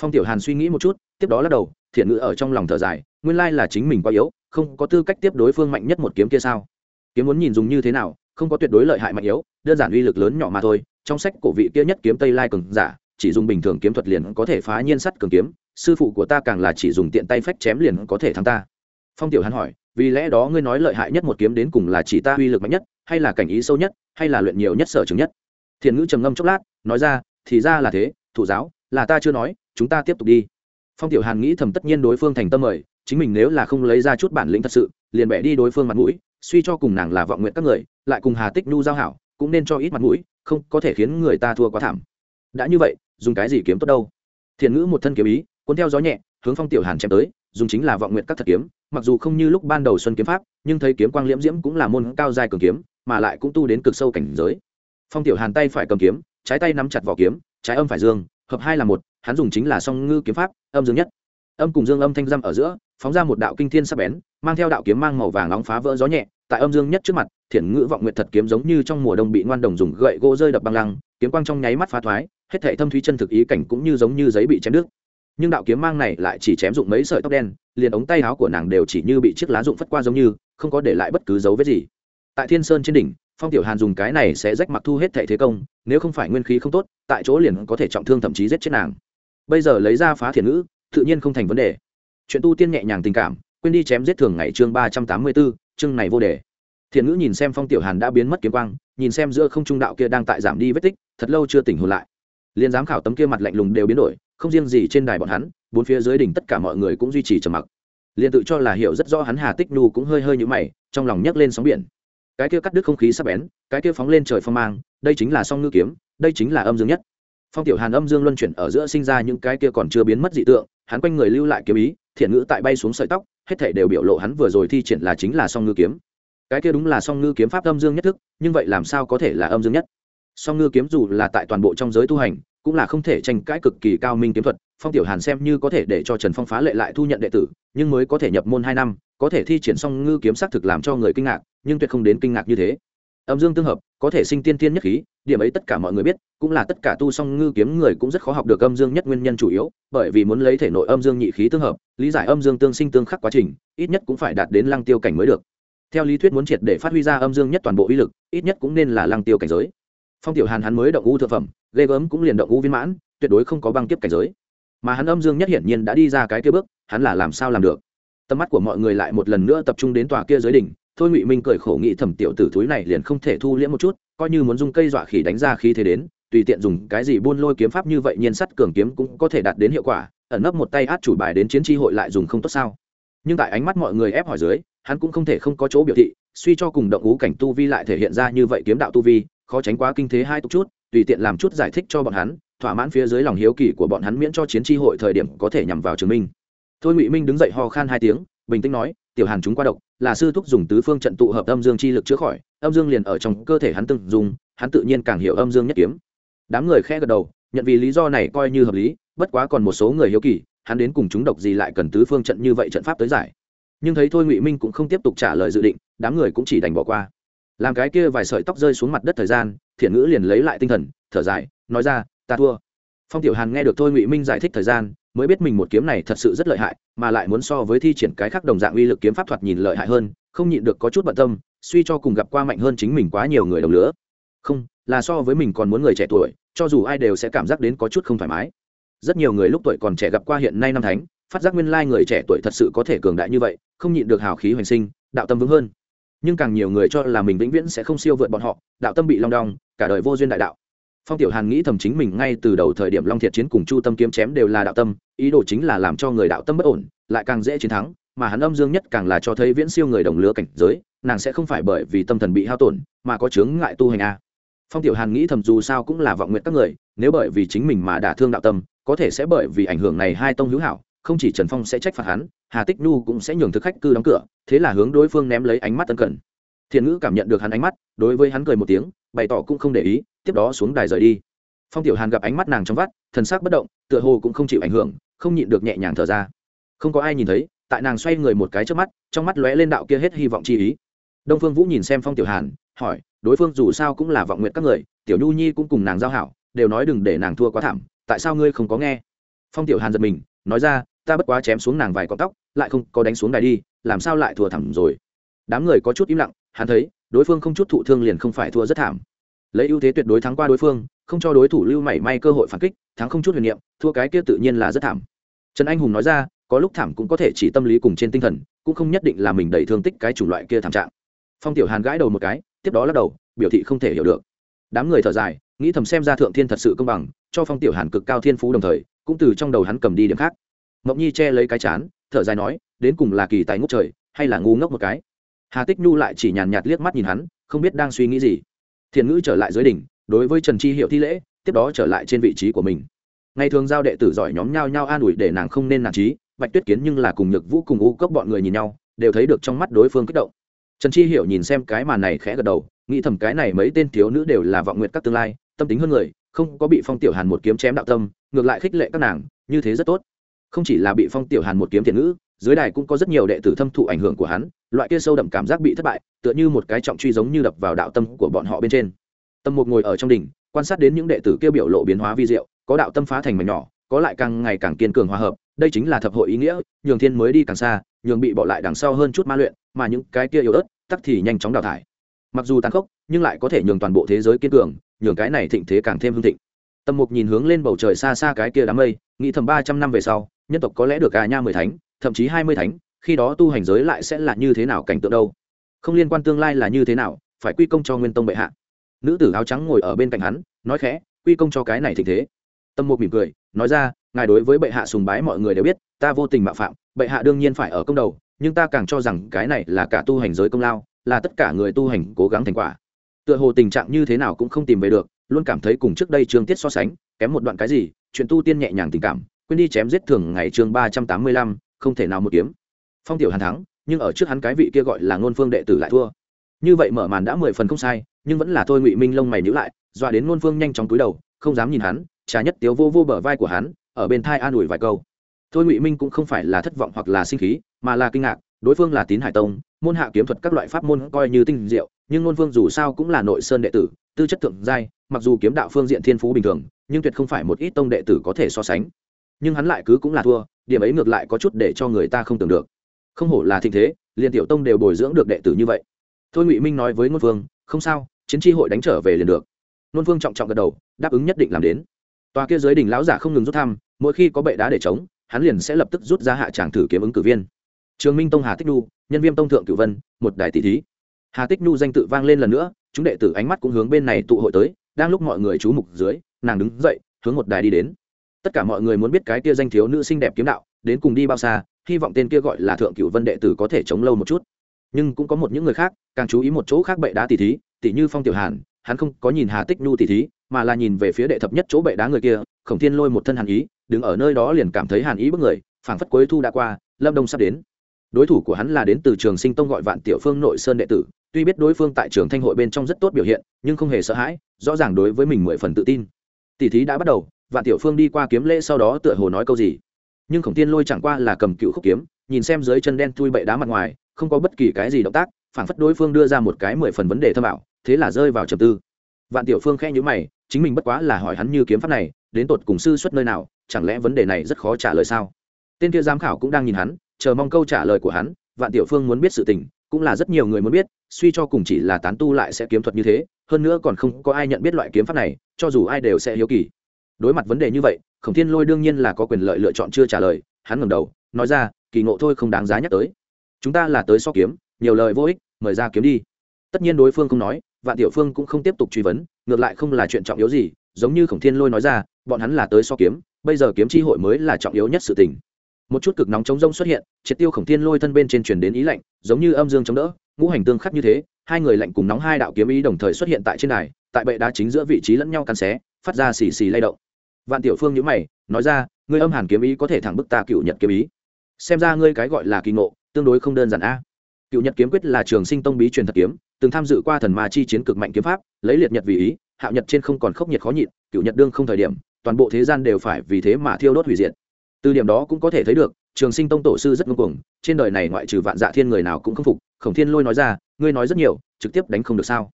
Phong tiểu hàn suy nghĩ một chút, tiếp đó lắc đầu, thiện ngữ ở trong lòng thở dài, nguyên lai là chính mình quá yếu, không có tư cách tiếp đối phương mạnh nhất một kiếm kia sao? Kiếm muốn nhìn dùng như thế nào, không có tuyệt đối lợi hại mạnh yếu, đơn giản uy lực lớn nhỏ mà thôi. Trong sách cổ vị kia nhất kiếm tây lai cường giả, chỉ dùng bình thường kiếm thuật liền có thể phá nhiên sắt cường kiếm, sư phụ của ta càng là chỉ dùng tiện tay phách chém liền có thể thắng ta. Phong tiểu hắn hỏi, vì lẽ đó ngươi nói lợi hại nhất một kiếm đến cùng là chỉ ta uy lực mạnh nhất, hay là cảnh ý sâu nhất, hay là luyện nhiều nhất sở trường nhất? Thiền ngữ trầm ngâm chốc lát, nói ra, thì ra là thế thủ giáo, là ta chưa nói, chúng ta tiếp tục đi. Phong tiểu hàn nghĩ thầm tất nhiên đối phương thành tâm mời, chính mình nếu là không lấy ra chút bản lĩnh thật sự, liền bẻ đi đối phương mặt mũi suy cho cùng nàng là vọng nguyện các người, lại cùng hà tích nhu giao hảo, cũng nên cho ít mặt mũi, không có thể khiến người ta thua quá thảm. Đã như vậy, dùng cái gì kiếm tốt đâu? Thiền ngữ một thân kiếm ý, cuốn theo gió nhẹ, hướng phong tiểu hàn chém tới, dùng chính là vọng nguyện các thật kiếm, mặc dù không như lúc ban đầu xuân kiếm pháp, nhưng thấy kiếm quang liễm diễm cũng là môn cao dài cường kiếm, mà lại cũng tu đến cực sâu cảnh giới. Phong tiểu hàn tay phải cầm kiếm, trái tay nắm chặt vỏ kiếm, trái âm phải dương, hợp hai là một, hắn dùng chính là song ngư kiếm pháp, âm dương nhất. Âm cùng dương âm thanh dâm ở giữa phóng ra một đạo kinh thiên sắc bén, mang theo đạo kiếm mang màu vàng nóng phá vỡ gió nhẹ, tại âm dương nhất trước mặt, thiển ngữ vọng nguyện thật kiếm giống như trong mùa đông bị ngoan đồng dùng gậy gỗ rơi đập băng lăng, kiếm quang trong nháy mắt phá thoái, hết thể thâm thúy chân thực ý cảnh cũng như giống như giấy bị chém đứt. Nhưng đạo kiếm mang này lại chỉ chém dụng mấy sợi tóc đen, liền ống tay áo của nàng đều chỉ như bị chiếc lá dụng phất qua giống như, không có để lại bất cứ dấu vết gì. Tại thiên sơn trên đỉnh, phong tiểu hàn dùng cái này sẽ rách mặc thu hết thệ thế công, nếu không phải nguyên khí không tốt, tại chỗ liền có thể trọng thương thậm chí giết chết nàng. Bây giờ lấy ra phá thiền ngữ, tự nhiên không thành vấn đề chuyện tu tiên nhẹ nhàng tình cảm, quên đi chém giết thường ngày chương ba trăm tám mươi bốn chương này vô đề. Thiền ngữ nhìn xem phong tiểu hàn đã biến mất kiếm quang, nhìn xem giữa không trung đạo kia đang tại giảm đi vết tích, thật lâu chưa tỉnh hồn lại. Liên giám khảo tấm kia mặt lạnh lùng đều biến đổi, không riêng gì trên đài bọn hắn, bốn phía dưới đỉnh tất cả mọi người cũng duy trì trầm mặc. Liền tự cho là hiểu rất rõ hắn hà tích nhu cũng hơi hơi như mày, trong lòng nhấc lên sóng biển. Cái kia cắt đứt không khí sắp bén, cái kia phóng lên trời phong mang, đây chính là song ngư kiếm, đây chính là âm dương nhất. Phong tiểu hàn âm dương luân chuyển ở giữa sinh ra những cái kia còn chưa biến mất dị tượng, hắn quanh người lưu lại kiếm ý thiện ngữ tại bay xuống sợi tóc, hết thể đều biểu lộ hắn vừa rồi thi triển là chính là song ngư kiếm. Cái kia đúng là song ngư kiếm pháp âm dương nhất thức, nhưng vậy làm sao có thể là âm dương nhất? Song ngư kiếm dù là tại toàn bộ trong giới tu hành, cũng là không thể tranh cãi cực kỳ cao minh kiếm thuật, phong tiểu hàn xem như có thể để cho trần phong phá lệ lại thu nhận đệ tử, nhưng mới có thể nhập môn hai năm, có thể thi triển song ngư kiếm xác thực làm cho người kinh ngạc, nhưng tuyệt không đến kinh ngạc như thế âm dương tương hợp, có thể sinh tiên tiên nhất khí, điểm ấy tất cả mọi người biết, cũng là tất cả tu song ngư kiếm người cũng rất khó học được âm dương nhất nguyên nhân chủ yếu, bởi vì muốn lấy thể nội âm dương nhị khí tương hợp, lý giải âm dương tương sinh tương khắc quá trình, ít nhất cũng phải đạt đến lăng tiêu cảnh mới được. Theo lý thuyết muốn triệt để phát huy ra âm dương nhất toàn bộ uy lực, ít nhất cũng nên là lăng tiêu cảnh giới. Phong tiểu hàn hắn mới động u thượng phẩm, ghê gớm cũng liền động u viên mãn, tuyệt đối không có băng tiếp cảnh giới. Mà hắn âm dương nhất hiển nhiên đã đi ra cái kia bước, hắn là làm sao làm được? Tầm mắt của mọi người lại một lần nữa tập trung đến tòa kia dưới đỉnh thôi ngụy minh cười khổ nghĩ thẩm tiểu tử thúi này liền không thể thu liễm một chút, coi như muốn dùng cây dọa khỉ đánh ra khí thế đến, tùy tiện dùng cái gì buôn lôi kiếm pháp như vậy nhiên sắt cường kiếm cũng có thể đạt đến hiệu quả, ẩn nấp một tay át chủ bài đến chiến tri hội lại dùng không tốt sao? Nhưng tại ánh mắt mọi người ép hỏi dưới, hắn cũng không thể không có chỗ biểu thị, suy cho cùng động ngũ cảnh tu vi lại thể hiện ra như vậy kiếm đạo tu vi, khó tránh quá kinh thế hai tục chút, tùy tiện làm chút giải thích cho bọn hắn, thỏa mãn phía dưới lòng hiếu kỳ của bọn hắn miễn cho chiến tri hội thời điểm có thể nhằm vào chứng minh. Thôi ngụy minh đứng dậy ho khan hai tiếng, bình tĩnh nói, tiểu hàn chúng qua độc là sư thúc dùng tứ phương trận tụ hợp âm dương chi lực chữa khỏi, âm dương liền ở trong cơ thể hắn từng dùng, hắn tự nhiên càng hiểu âm dương nhất kiếm. Đám người khẽ gật đầu, nhận vì lý do này coi như hợp lý, bất quá còn một số người hiếu kỳ, hắn đến cùng chúng độc gì lại cần tứ phương trận như vậy trận pháp tới giải. Nhưng thấy thôi ngụy minh cũng không tiếp tục trả lời dự định, đám người cũng chỉ đành bỏ qua. Làm cái kia vài sợi tóc rơi xuống mặt đất thời gian, thiện ngữ liền lấy lại tinh thần, thở dài, nói ra, ta thua. Phong tiểu hàn nghe được thôi ngụy minh giải thích thời gian mới biết mình một kiếm này thật sự rất lợi hại, mà lại muốn so với thi triển cái khác đồng dạng uy lực kiếm pháp thuật nhìn lợi hại hơn, không nhịn được có chút bận tâm, suy cho cùng gặp qua mạnh hơn chính mình quá nhiều người đồng lứa. Không, là so với mình còn muốn người trẻ tuổi, cho dù ai đều sẽ cảm giác đến có chút không thoải mái. Rất nhiều người lúc tuổi còn trẻ gặp qua hiện nay năm thánh, phát giác nguyên lai người trẻ tuổi thật sự có thể cường đại như vậy, không nhịn được hào khí hoành sinh, đạo tâm vững hơn. Nhưng càng nhiều người cho là mình vĩnh viễn sẽ không siêu vượt bọn họ, đạo tâm bị long đong, cả đời vô duyên đại đạo phong tiểu hàn nghĩ thầm chính mình ngay từ đầu thời điểm long thiệt chiến cùng chu tâm kiếm chém đều là đạo tâm, ý đồ chính là làm cho người đạo tâm bất ổn, lại càng dễ chiến thắng, mà hắn âm dương nhất càng là cho thấy viễn siêu người đồng lứa cảnh giới, nàng sẽ không phải bởi vì tâm thần bị hao tổn, mà có chướng ngại tu hành a. Phong tiểu hàn nghĩ thầm dù sao cũng là vọng nguyện các người, nếu bởi vì chính mình mà đả thương đạo tâm, có thể sẽ bởi vì ảnh hưởng này hai tông hữu hảo, không chỉ trần phong sẽ trách phạt hắn, hà tích nhu cũng sẽ nhường thực khách cư đóng cửa, thế là hướng đối phương ném lấy ánh mắt tân cận thiện ngữ cảm nhận được hắn ánh mắt, đối với hắn cười một tiếng, bày tỏ cũng không để ý tiếp đó xuống đài rời đi. Phong tiểu hàn gặp ánh mắt nàng trong vắt, thần sắc bất động, tựa hồ cũng không chịu ảnh hưởng, không nhịn được nhẹ nhàng thở ra. Không có ai nhìn thấy, tại nàng xoay người một cái trước mắt, trong mắt lóe lên đạo kia hết hy vọng chi ý. Đông phương vũ nhìn xem phong tiểu hàn, hỏi, đối phương dù sao cũng là vọng nguyện các người, tiểu nhu nhi cũng cùng nàng giao hảo, đều nói đừng để nàng thua quá thảm, tại sao ngươi không có nghe? Phong tiểu hàn giật mình, nói ra, ta bất quá chém xuống nàng vài con tóc, lại không có đánh xuống đài đi, làm sao lại thua thảm rồi? Đám người có chút im lặng, hắn thấy, đối phương không chút thụ thương liền không phải thua rất thảm lấy ưu thế tuyệt đối thắng qua đối phương, không cho đối thủ lưu mảy may cơ hội phản kích, thắng không chút huyền niệm, thua cái kia tự nhiên là rất thảm. Trần anh hùng nói ra, có lúc thảm cũng có thể chỉ tâm lý cùng trên tinh thần, cũng không nhất định là mình đầy thương tích cái chủng loại kia thảm trạng. Phong tiểu hàn gãi đầu một cái, tiếp đó lắc đầu, biểu thị không thể hiểu được. Đám người thở dài, nghĩ thầm xem ra thượng thiên thật sự công bằng, cho phong tiểu hàn cực cao thiên phú đồng thời, cũng từ trong đầu hắn cầm đi điểm khác. Mộng nhi che lấy cái chán, thở dài nói, đến cùng là kỳ tài ngốc trời, hay là ngu ngốc một cái. Hà tích nhu lại chỉ nhàn nhạt liếc mắt nhìn hắn, không biết đang suy nghĩ gì thiền ngữ trở lại dưới đỉnh, đối với trần chi hiệu thi lễ, tiếp đó trở lại trên vị trí của mình. Ngày thường giao đệ tử giỏi nhóm nhau nhau an ủi để nàng không nên nản trí, bạch tuyết kiến nhưng là cùng nhược vũ cùng u cốc bọn người nhìn nhau, đều thấy được trong mắt đối phương kích động. Trần chi hiểu nhìn xem cái màn này khẽ gật đầu, nghĩ thầm cái này mấy tên thiếu nữ đều là vọng nguyện các tương lai, tâm tính hơn người, không có bị phong tiểu hàn một kiếm chém đạo tâm, ngược lại khích lệ các nàng, như thế rất tốt. Không chỉ là bị phong tiểu hàn một kiếm thiền ngữ dưới đài cũng có rất nhiều đệ tử thâm thụ ảnh hưởng của hắn, loại kia sâu đậm cảm giác bị thất bại, tựa như một cái trọng truy giống như đập vào đạo tâm của bọn họ bên trên. Tâm một ngồi ở trong đỉnh, quan sát đến những đệ tử kia biểu lộ biến hóa vi diệu, có đạo tâm phá thành mảnh nhỏ, có lại càng ngày càng kiên cường hòa hợp, đây chính là thập hội ý nghĩa, nhường thiên mới đi càng xa, nhường bị bỏ lại đằng sau hơn chút ma luyện, mà những cái kia yếu ớt, tắc thì nhanh chóng đào thải. Mặc dù tàn khốc, nhưng lại có thể nhường toàn bộ thế giới kiên cường, nhường cái này thịnh thế càng thêm hương thịnh. Tâm mục nhìn hướng lên bầu trời xa xa cái kia đám mây, nghĩ thầm ba trăm năm về sau, nhân tộc có lẽ được gà nha mười thánh thậm chí hai mươi thánh, khi đó tu hành giới lại sẽ là như thế nào cảnh tượng đâu? Không liên quan tương lai là như thế nào, phải quy công cho nguyên tông bệ hạ. Nữ tử áo trắng ngồi ở bên cạnh hắn, nói khẽ, quy công cho cái này thịnh thế. Tâm mục mỉm cười, nói ra, ngài đối với bệ hạ sùng bái mọi người đều biết, ta vô tình mạo phạm, bệ hạ đương nhiên phải ở công đầu, nhưng ta càng cho rằng cái này là cả tu hành giới công lao, là tất cả người tu hành cố gắng thành quả. Tựa hồ tình trạng như thế nào cũng không tìm về được, luôn cảm thấy cùng trước đây trương tiết so sánh, kém một đoạn cái gì, chuyện tu tiên nhẹ nhàng tình cảm, quên đi chém giết thường ngày chương ba trăm tám mươi lăm không thể nào một kiếm. Phong tiểu hàn thắng, nhưng ở trước hắn cái vị kia gọi là ngôn phương đệ tử lại thua. Như vậy mở màn đã mười phần không sai, nhưng vẫn là thôi ngụy minh lông mày nhữ lại, dọa đến ngôn phương nhanh chóng túi đầu, không dám nhìn hắn, trà nhất tiếu vô vô bờ vai của hắn, ở bên thai an ủi vài câu. Thôi ngụy minh cũng không phải là thất vọng hoặc là sinh khí, mà là kinh ngạc, đối phương là tín hải tông, môn hạ kiếm thuật các loại pháp môn coi như tinh diệu, nhưng ngôn phương dù sao cũng là nội sơn đệ tử, tư chất thượng giai, mặc dù kiếm đạo phương diện thiên phú bình thường, nhưng tuyệt không phải một ít tông đệ tử có thể so sánh. Nhưng hắn lại cứ cũng là thua điểm ấy ngược lại có chút để cho người ta không tưởng được. Không hổ là thịnh thế liền tiểu tông đều bồi dưỡng được đệ tử như vậy. Thôi ngụy minh nói với ngôn Vương, không sao chiến tri hội đánh trở về liền được. Ngôn Vương trọng trọng gật đầu đáp ứng nhất định làm đến. Tòa kia giới đỉnh lão giả không ngừng rút thăm mỗi khi có bệ đá để chống hắn liền sẽ lập tức rút ra hạ tràng thử kiếm ứng cử viên. Trường minh tông hà tích Nu, nhân viên tông thượng cửu vân một đài tỷ thí. Hà tích Nu danh tự vang lên lần nữa chúng đệ tử ánh mắt cũng hướng bên này tụ hội tới đang lúc mọi người chú mục dưới nàng đứng dậy hướng một đài đi đến tất cả mọi người muốn biết cái kia danh thiếu nữ xinh đẹp kiếm đạo, đến cùng đi bao xa, hy vọng tên kia gọi là thượng cựu vân đệ tử có thể chống lâu một chút. Nhưng cũng có một những người khác, càng chú ý một chỗ khác bệ đá tỷ thí, tỷ như phong tiểu hàn, hắn không có nhìn hà tích nhu tỷ thí, mà là nhìn về phía đệ thập nhất chỗ bệ đá người kia, khổng thiên lôi một thân hàn ý, đứng ở nơi đó liền cảm thấy hàn ý bức người, phảng phất cuối thu đã qua, lâm đông sắp đến. Đối thủ của hắn là đến từ trường sinh tông gọi vạn tiểu phương nội sơn đệ tử, tuy biết đối phương tại trường thanh hội bên trong rất tốt biểu hiện, nhưng không hề sợ hãi, rõ ràng đối với mình mười phần tự tin. Tỷ thí đã bắt đầu vạn tiểu phương đi qua kiếm lễ sau đó tựa hồ nói câu gì. Nhưng khổng tiên lôi chẳng qua là cầm cựu khúc kiếm, nhìn xem dưới chân đen thui bậy đá mặt ngoài, không có bất kỳ cái gì động tác phản phất đối phương đưa ra một cái mười phần vấn đề thâm ảo, thế là rơi vào trầm tư. Vạn tiểu phương khẽ nhữ mày, chính mình bất quá là hỏi hắn như kiếm pháp này, đến tột cùng sư xuất nơi nào, chẳng lẽ vấn đề này rất khó trả lời sao? Tên kia giám khảo cũng đang nhìn hắn, chờ mong câu trả lời của hắn, vạn tiểu phương muốn biết sự tình, cũng là rất nhiều người muốn biết, suy cho cùng chỉ là tán tu lại sẽ kiếm thuật như thế, hơn nữa còn không có ai nhận biết loại kiếm pháp này, cho dù ai đều sẽ hiếu kỳ đối mặt vấn đề như vậy, khổng thiên lôi đương nhiên là có quyền lợi lựa chọn chưa trả lời, hắn ngầm đầu, nói ra, kỳ ngộ thôi không đáng giá nhắc tới. Chúng ta là tới so kiếm, nhiều lời vô ích, mời ra kiếm đi. Tất nhiên đối phương không nói, vạn tiểu phương cũng không tiếp tục truy vấn, ngược lại không là chuyện trọng yếu gì, giống như khổng thiên lôi nói ra, bọn hắn là tới so kiếm, bây giờ kiếm chi hội mới là trọng yếu nhất sự tình. Một chút cực nóng chống rông xuất hiện, triệt tiêu khổng thiên lôi thân bên trên truyền đến ý lạnh, giống như âm dương chống đỡ, ngũ hành tương khắc như thế, hai người lạnh cùng nóng hai đạo kiếm ý đồng thời xuất hiện tại trên đài, tại bệ đá chính giữa vị trí lẫn nhau cắn xé, phát ra xì xì lay động vạn tiểu phương nhữ mày, nói ra, ngươi âm hàn kiếm ý có thể thẳng bức ta cựu nhật kiếm ý. Xem ra ngươi cái gọi là kỳ ngộ, tương đối không đơn giản a. Cựu nhật kiếm quyết là trường sinh tông bí truyền thật kiếm, từng tham dự qua thần ma chi chiến cực mạnh kiếm pháp, lấy liệt nhật vì ý, hạo nhật trên không còn khốc nhiệt khó nhịn, cựu nhật đương không thời điểm, toàn bộ thế gian đều phải vì thế mà thiêu đốt hủy diệt. Từ điểm đó cũng có thể thấy được, trường sinh tông tổ sư rất ngưng cuồng, trên đời này ngoại trừ vạn dạ thiên người nào cũng không phục, khổng thiên lôi nói ra, ngươi nói rất nhiều, trực tiếp đánh không được sao?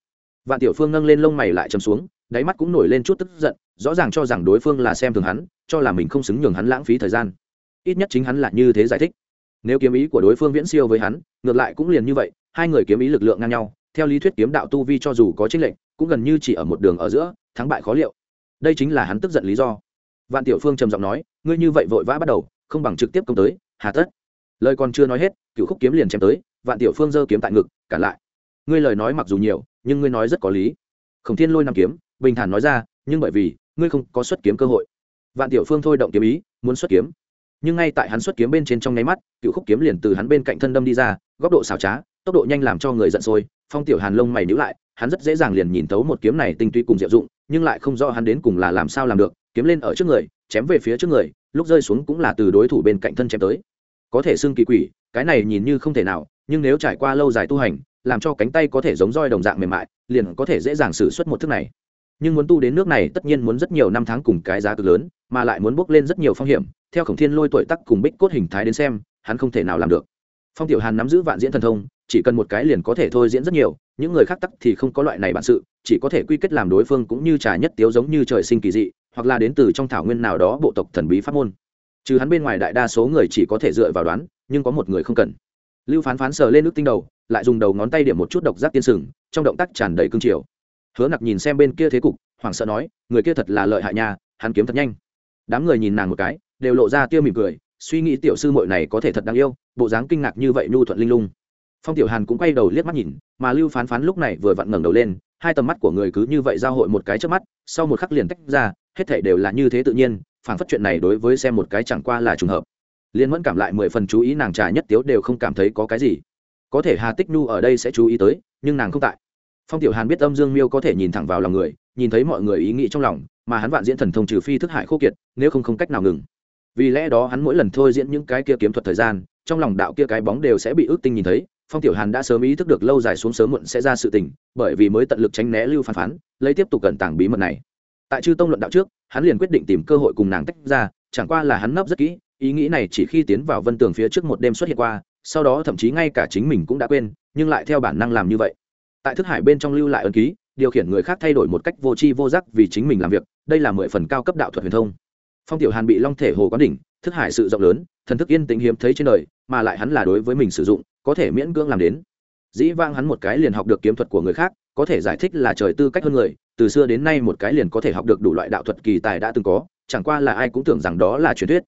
Vạn tiểu phương nâng lên lông mày lại chầm xuống đáy mắt cũng nổi lên chút tức giận, rõ ràng cho rằng đối phương là xem thường hắn, cho là mình không xứng nhường hắn lãng phí thời gian. Ít nhất chính hắn là như thế giải thích. Nếu kiếm ý của đối phương viễn siêu với hắn, ngược lại cũng liền như vậy, hai người kiếm ý lực lượng ngang nhau, theo lý thuyết kiếm đạo tu vi cho dù có tranh lệnh cũng gần như chỉ ở một đường ở giữa, thắng bại khó liệu. Đây chính là hắn tức giận lý do. Vạn tiểu phương trầm giọng nói, ngươi như vậy vội vã bắt đầu, không bằng trực tiếp công tới, hà tất. Lời còn chưa nói hết cựu khúc kiếm liền chém tới, vạn tiểu phương giơ kiếm tại ngực, cản lại. Ngươi lời nói mặc dù nhiều, nhưng ngươi nói rất có lý. Khổng thiên lôi năm kiếm bình thản nói ra, nhưng bởi vì, ngươi không có xuất kiếm cơ hội. Vạn tiểu phương thôi động kiếm ý, muốn xuất kiếm. Nhưng ngay tại hắn xuất kiếm bên trên trong nháy mắt, cựu khúc kiếm liền từ hắn bên cạnh thân đâm đi ra, góc độ xảo trá, tốc độ nhanh làm cho người giận sôi, phong tiểu hàn lông mày nhữ lại, hắn rất dễ dàng liền nhìn thấu một kiếm này tinh tuy cùng diệu dụng, nhưng lại không rõ hắn đến cùng là làm sao làm được, kiếm lên ở trước người, chém về phía trước người, lúc rơi xuống cũng là từ đối thủ bên cạnh thân chém tới. Có thể xưng kỳ quỷ, cái này nhìn như không thể nào, nhưng nếu trải qua lâu dài tu hành, làm cho cánh tay có thể giống roi đồng dạng mềm mại, liền có thể dễ dàng xử suất một thức này nhưng muốn tu đến nước này tất nhiên muốn rất nhiều năm tháng cùng cái giá cực lớn, mà lại muốn bước lên rất nhiều phong hiểm, theo khổng thiên lôi tuổi tắc cùng bích cốt hình thái đến xem, hắn không thể nào làm được. Phong tiểu hàn nắm giữ vạn diễn thần thông, chỉ cần một cái liền có thể thôi diễn rất nhiều, những người khác tắc thì không có loại này bản sự, chỉ có thể quy kết làm đối phương cũng như trà nhất tiếu giống như trời sinh kỳ dị, hoặc là đến từ trong thảo nguyên nào đó bộ tộc thần bí pháp môn. Trừ hắn bên ngoài đại đa số người chỉ có thể dựa vào đoán, nhưng có một người không cần. Lưu phán phán sờ lên nước tinh đầu, lại dùng đầu ngón tay điểm một chút độc giác tiên sừng, trong động tác tràn đầy cương triều hứa nặc nhìn xem bên kia thế cục, hoảng sợ nói, người kia thật là lợi hại nha, hắn kiếm thật nhanh. Đám người nhìn nàng một cái, đều lộ ra tiêu mỉm cười, suy nghĩ tiểu sư muội này có thể thật đáng yêu, bộ dáng kinh ngạc như vậy nhu thuận linh lung. Phong tiểu hàn cũng quay đầu liếc mắt nhìn, mà lưu phán phán lúc này vừa vặn ngẩng đầu lên, hai tầm mắt của người cứ như vậy giao hội một cái trước mắt, sau một khắc liền tách ra, hết thể đều là như thế tự nhiên phản phất chuyện này đối với xem một cái chẳng qua là trùng hợp. Liên mẫn cảm lại mười phần chú ý nàng trà nhất tiếu đều không cảm thấy có cái gì. Có thể hà tích nhu ở đây sẽ chú ý tới, nhưng nàng không tại phong tiểu hàn biết âm dương miêu có thể nhìn thẳng vào lòng người, nhìn thấy mọi người ý nghĩ trong lòng, mà hắn vạn diễn thần thông trừ phi thức hải khô kiệt, nếu không không cách nào ngừng. Vì lẽ đó hắn mỗi lần thôi diễn những cái kia kiếm thuật thời gian, trong lòng đạo kia cái bóng đều sẽ bị ước tinh nhìn thấy, phong tiểu hàn đã sớm ý thức được lâu dài xuống sớm muộn sẽ ra sự tình, bởi vì mới tận lực tránh né lưu phán phán, lấy tiếp tục cẩn tàng bí mật này. Tại chư tông luận đạo trước, hắn liền quyết định tìm cơ hội cùng nàng tách ra, chẳng qua là hắn nấp rất kỹ, ý nghĩ này chỉ khi tiến vào vân tường phía trước một đêm xuất hiện qua, sau đó thậm chí ngay cả chính mình cũng đã quên, nhưng lại theo bản năng làm như vậy tại thức hải bên trong lưu lại ân ký, điều khiển người khác thay đổi một cách vô tri vô giác vì chính mình làm việc, đây là mười phần cao cấp đạo thuật huyền thông. Phong tiểu hàn bị long thể hồ quán đỉnh, thức hải sự rộng lớn, thần thức yên tĩnh hiếm thấy trên đời, mà lại hắn là đối với mình sử dụng, có thể miễn cưỡng làm đến. Dĩ vang hắn một cái liền học được kiếm thuật của người khác, có thể giải thích là trời tư cách hơn người, từ xưa đến nay một cái liền có thể học được đủ loại đạo thuật kỳ tài đã từng có, chẳng qua là ai cũng tưởng rằng đó là truyền thuyết.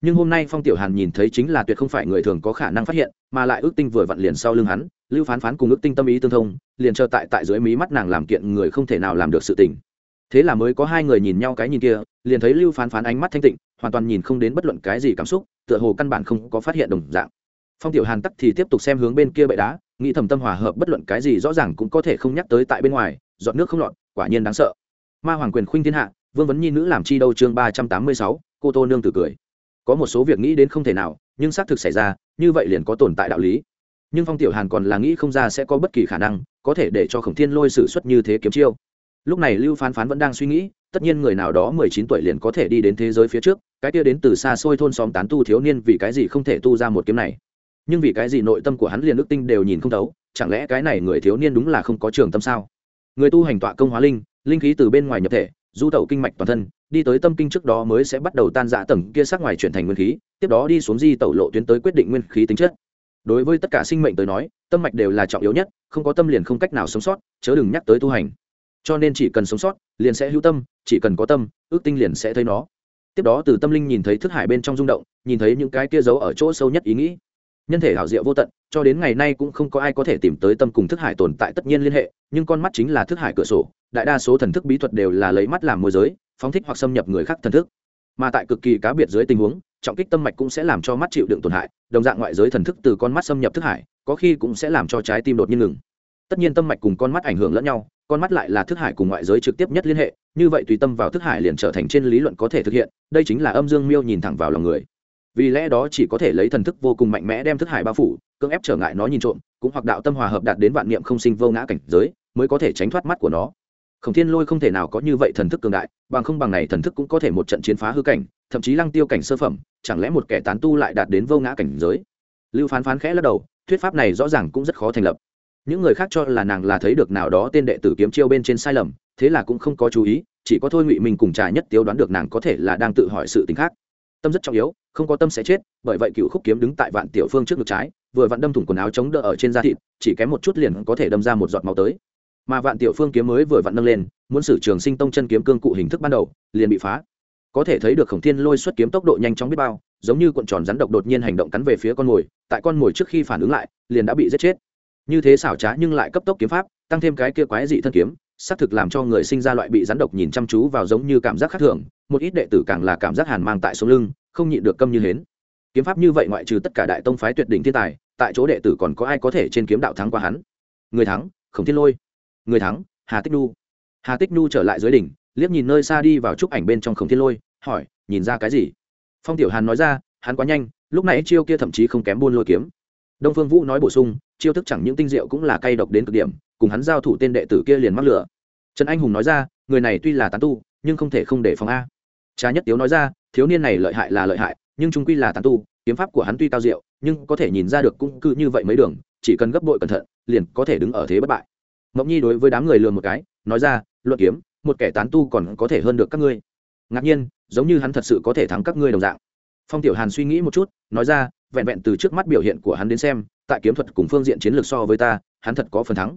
Nhưng hôm nay phong tiểu hàn nhìn thấy chính là tuyệt không phải người thường có khả năng phát hiện, mà lại ước tinh vừa vặn liền sau lưng hắn, lưu phán phán cùng ước tinh tâm ý tương thông liền chờ tại tại dưới mí mắt nàng làm kiện người không thể nào làm được sự tình. Thế là mới có hai người nhìn nhau cái nhìn kia, liền thấy lưu phán phán ánh mắt thanh tịnh, hoàn toàn nhìn không đến bất luận cái gì cảm xúc, tựa hồ căn bản không có phát hiện đồng dạng. Phong tiểu hàn tắc thì tiếp tục xem hướng bên kia bệ đá, nghĩ thầm tâm hòa hợp bất luận cái gì rõ ràng cũng có thể không nhắc tới tại bên ngoài dọn nước không lọt, quả nhiên đáng sợ. Ma hoàng quyền khuynh thiên hạ, vương vấn nhi nữ làm chi đâu chương ba trăm tám mươi sáu, cô tô nương tử cười. Có một số việc nghĩ đến không thể nào, nhưng xác thực xảy ra, như vậy liền có tồn tại đạo lý. Nhưng phong tiểu hàn còn là nghĩ không ra sẽ có bất kỳ khả năng có thể để cho khổng thiên lôi xử suất như thế kiếm chiêu. Lúc này lưu phán phán vẫn đang suy nghĩ, tất nhiên người nào đó mười chín tuổi liền có thể đi đến thế giới phía trước, cái kia đến từ xa xôi thôn xóm tán tu thiếu niên vì cái gì không thể tu ra một kiếm này? Nhưng vì cái gì nội tâm của hắn liền ước tinh đều nhìn không thấu, chẳng lẽ cái này người thiếu niên đúng là không có trường tâm sao? Người tu hành tọa công hóa linh linh khí từ bên ngoài nhập thể, du tẩu kinh mạch toàn thân, đi tới tâm kinh trước đó mới sẽ bắt đầu tan dã tầng kia sắc ngoài chuyển thành nguyên khí, tiếp đó đi xuống di tẩu lộ tuyến tới quyết định nguyên khí tính chất đối với tất cả sinh mệnh tới nói, tâm mạch đều là trọng yếu nhất, không có tâm liền không cách nào sống sót, chớ đừng nhắc tới tu hành. Cho nên chỉ cần sống sót, liền sẽ hữu tâm, chỉ cần có tâm, ước tinh liền sẽ thấy nó. Tiếp đó từ tâm linh nhìn thấy thức hải bên trong rung động, nhìn thấy những cái kia giấu ở chỗ sâu nhất ý nghĩ. Nhân thể hảo diệu vô tận, cho đến ngày nay cũng không có ai có thể tìm tới tâm cùng thức hải tồn tại tất nhiên liên hệ, nhưng con mắt chính là thức hải cửa sổ, đại đa số thần thức bí thuật đều là lấy mắt làm môi giới, phóng thích hoặc xâm nhập người khác thần thức. Mà tại cực kỳ cá biệt dưới tình huống trọng kích tâm mạch cũng sẽ làm cho mắt chịu đựng tổn hại, đồng dạng ngoại giới thần thức từ con mắt xâm nhập thức hải, có khi cũng sẽ làm cho trái tim đột nhiên ngừng. Tất nhiên tâm mạch cùng con mắt ảnh hưởng lẫn nhau, con mắt lại là thức hải cùng ngoại giới trực tiếp nhất liên hệ, như vậy tùy tâm vào thức hải liền trở thành trên lý luận có thể thực hiện, đây chính là âm dương miêu nhìn thẳng vào lòng người. Vì lẽ đó chỉ có thể lấy thần thức vô cùng mạnh mẽ đem thức hải bao phủ, cưỡng ép trở ngại nó nhìn trộm, cũng hoặc đạo tâm hòa hợp đạt đến vạn niệm không sinh vô ngã cảnh giới, mới có thể tránh thoát mắt của nó khổng thiên lôi không thể nào có như vậy thần thức cường đại, bằng không bằng này thần thức cũng có thể một trận chiến phá hư cảnh, thậm chí lăng tiêu cảnh sơ phẩm, chẳng lẽ một kẻ tán tu lại đạt đến vô ngã cảnh giới? Lưu phán phán khẽ lắc đầu, thuyết pháp này rõ ràng cũng rất khó thành lập. Những người khác cho là nàng là thấy được nào đó tên đệ tử kiếm chiêu bên trên sai lầm, thế là cũng không có chú ý, chỉ có thôi ngụy mình cùng trà nhất tiếu đoán được nàng có thể là đang tự hỏi sự t khác. Tâm rất trọng yếu, không có tâm sẽ chết, bởi vậy cựu khúc kiếm đứng tại vạn tiểu phương trước ngực trái, vừa vặn đâm thủng quần áo chống đỡ ở trên da thịt, chỉ kém một chút liền có thể đâm ra một giọt máu tới mà vạn tiểu phương kiếm mới vừa vặn nâng lên, muốn sử trường sinh tông chân kiếm cương cụ hình thức ban đầu, liền bị phá. Có thể thấy được khổng thiên lôi xuất kiếm tốc độ nhanh chóng biết bao, giống như cuộn tròn rắn độc đột nhiên hành động cắn về phía con mồi, tại con mồi trước khi phản ứng lại, liền đã bị giết chết. Như thế xảo trá nhưng lại cấp tốc kiếm pháp, tăng thêm cái kia quái dị thân kiếm, xác thực làm cho người sinh ra loại bị rắn độc nhìn chăm chú vào giống như cảm giác khác thường, một ít đệ tử càng là cảm giác hàn mang tại sống lưng, không nhịn được câm như hến. Kiếm pháp như vậy ngoại trừ tất cả đại tông phái tuyệt đỉnh thiên tài, tại chỗ đệ tử còn có ai có thể trên kiếm đạo thắng qua hắn? Người thắng, khổng thiên lôi người thắng, hà tích nhu. Hà tích nhu trở lại dưới đỉnh, liếc nhìn nơi xa đi vào chúc ảnh bên trong khổng thiên lôi, hỏi, nhìn ra cái gì? Phong tiểu hàn nói ra, hắn quá nhanh, lúc này chiêu kia thậm chí không kém buôn lôi kiếm. Đông phương vũ nói bổ sung, chiêu thức chẳng những tinh diệu cũng là cay độc đến cực điểm, cùng hắn giao thủ tên đệ tử kia liền mắc lửa. Trần anh hùng nói ra, người này tuy là tán tu, nhưng không thể không để phòng a. Trá nhất tiếu nói ra, thiếu niên này lợi hại là lợi hại, nhưng chúng quy là tán tu, kiếm pháp của hắn tuy cao diệu, nhưng có thể nhìn ra được cũng cứ như vậy mấy đường, chỉ cần gấp bội cẩn thận, liền có thể đứng ở thế bất bại mộng nhi đối với đám người lừa một cái nói ra luận kiếm một kẻ tán tu còn có thể hơn được các ngươi. Ngạc nhiên giống như hắn thật sự có thể thắng các ngươi đồng dạng. Phong tiểu hàn suy nghĩ một chút nói ra vẹn vẹn từ trước mắt biểu hiện của hắn đến xem tại kiếm thuật cùng phương diện chiến lược so với ta hắn thật có phần thắng.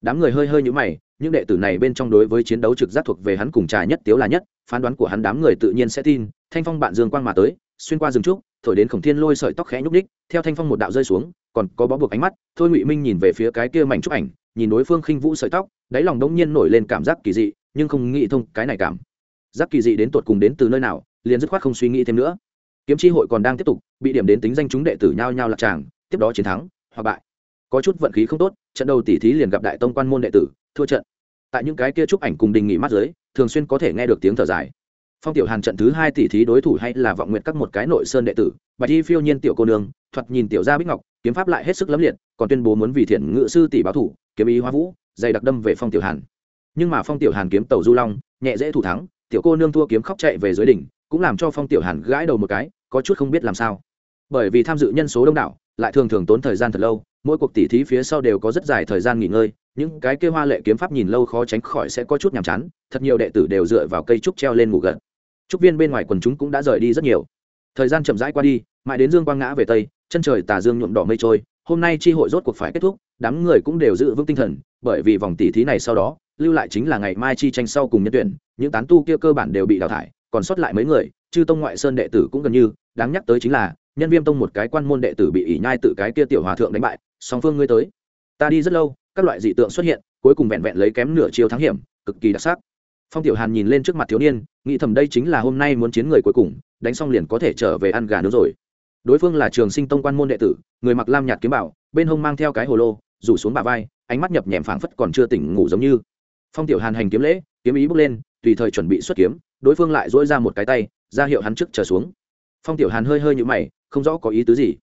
Đám người hơi hơi nhũ mày những đệ tử này bên trong đối với chiến đấu trực giác thuộc về hắn cùng trà nhất tiếu là nhất phán đoán của hắn đám người tự nhiên sẽ tin thanh phong bạn dương quang mà tới xuyên qua rừng trúc thổi đến khổng thiên lôi sợi tóc khẽ nhúc nhích, theo thanh phong một đạo rơi xuống còn có bó buộc ánh mắt thôi ngụy minh nhìn về phía cái kia mảnh trúc ảnh nhìn đối phương khinh vũ sợi tóc, đáy lòng đông nhiên nổi lên cảm giác kỳ dị, nhưng không nghĩ thông cái này cảm. Giác kỳ dị đến tột cùng đến từ nơi nào, liền dứt khoát không suy nghĩ thêm nữa. Kiếm chi hội còn đang tiếp tục, bị điểm đến tính danh chúng đệ tử nhao nhao lạc tràng, tiếp đó chiến thắng, hoặc bại. Có chút vận khí không tốt, trận đầu tỷ thí liền gặp đại tông quan môn đệ tử, thua trận. Tại những cái kia chụp ảnh cùng đình nghỉ mắt giới thường xuyên có thể nghe được tiếng thở dài. Phong tiểu hàn trận thứ hai tỷ thí đối thủ hay là vọng nguyện các một cái nội sơn đệ tử, bạch y phiêu nhiên tiểu cô nương, thoạt nhìn tiểu gia bích ngọc, kiếm pháp lại hết sức lấm liệt, còn tuyên bố muốn vì thiện ngự sư tỷ báo thủ kiếm ý hoa vũ, dày đặc đâm về phong tiểu hàn. Nhưng mà phong tiểu hàn kiếm tàu du long, nhẹ dễ thủ thắng, tiểu cô nương thua kiếm khóc chạy về dưới đỉnh, cũng làm cho phong tiểu hàn gãi đầu một cái, có chút không biết làm sao. Bởi vì tham dự nhân số đông đảo, lại thường thường tốn thời gian thật lâu, mỗi cuộc tỉ thí phía sau đều có rất dài thời gian nghỉ ngơi, những cái kêu hoa lệ kiếm pháp nhìn lâu khó tránh khỏi sẽ có chút nhàm chán, thật nhiều đệ tử đều dựa vào cây trúc treo lên ngủ gật. Trúc viên bên ngoài quần chúng cũng đã rời đi rất nhiều. Thời gian chậm rãi qua đi, mãi đến dương quang ngã về tây, chân trời tà dương nhuộm đỏ mây trôi, hôm nay tri hội rốt cuộc phải kết thúc đám người cũng đều giữ vững tinh thần, bởi vì vòng tỷ thí này sau đó, lưu lại chính là ngày mai chi tranh sau cùng nhân tuyển, những tán tu kia cơ bản đều bị đào thải, còn sót lại mấy người, chư tông ngoại sơn đệ tử cũng gần như, đáng nhắc tới chính là, nhân viêm tông một cái quan môn đệ tử bị ỷ nhai tự cái kia tiểu hòa thượng đánh bại, song phương ngươi tới. Ta đi rất lâu, các loại dị tượng xuất hiện, cuối cùng vẹn vẹn lấy kém nửa chiều thắng hiểm, cực kỳ đặc sắc. Phong tiểu hàn nhìn lên trước mặt thiếu niên, nghĩ thầm đây chính là hôm nay muốn chiến người cuối cùng, đánh xong liền có thể trở về ăn gà nướng rồi. Đối phương là trường sinh tông quan môn đệ tử, người mặc lam nhạt kiếm bảo, bên hông mang theo cái hồ lô rủ xuống bà vai, ánh mắt nhập nhèm phảng phất còn chưa tỉnh ngủ giống như. Phong tiểu hàn hành kiếm lễ, kiếm ý bước lên, tùy thời chuẩn bị xuất kiếm, đối phương lại dỗi ra một cái tay, ra hiệu hắn trước trở xuống. Phong tiểu hàn hơi hơi như mày, không rõ có ý tứ gì.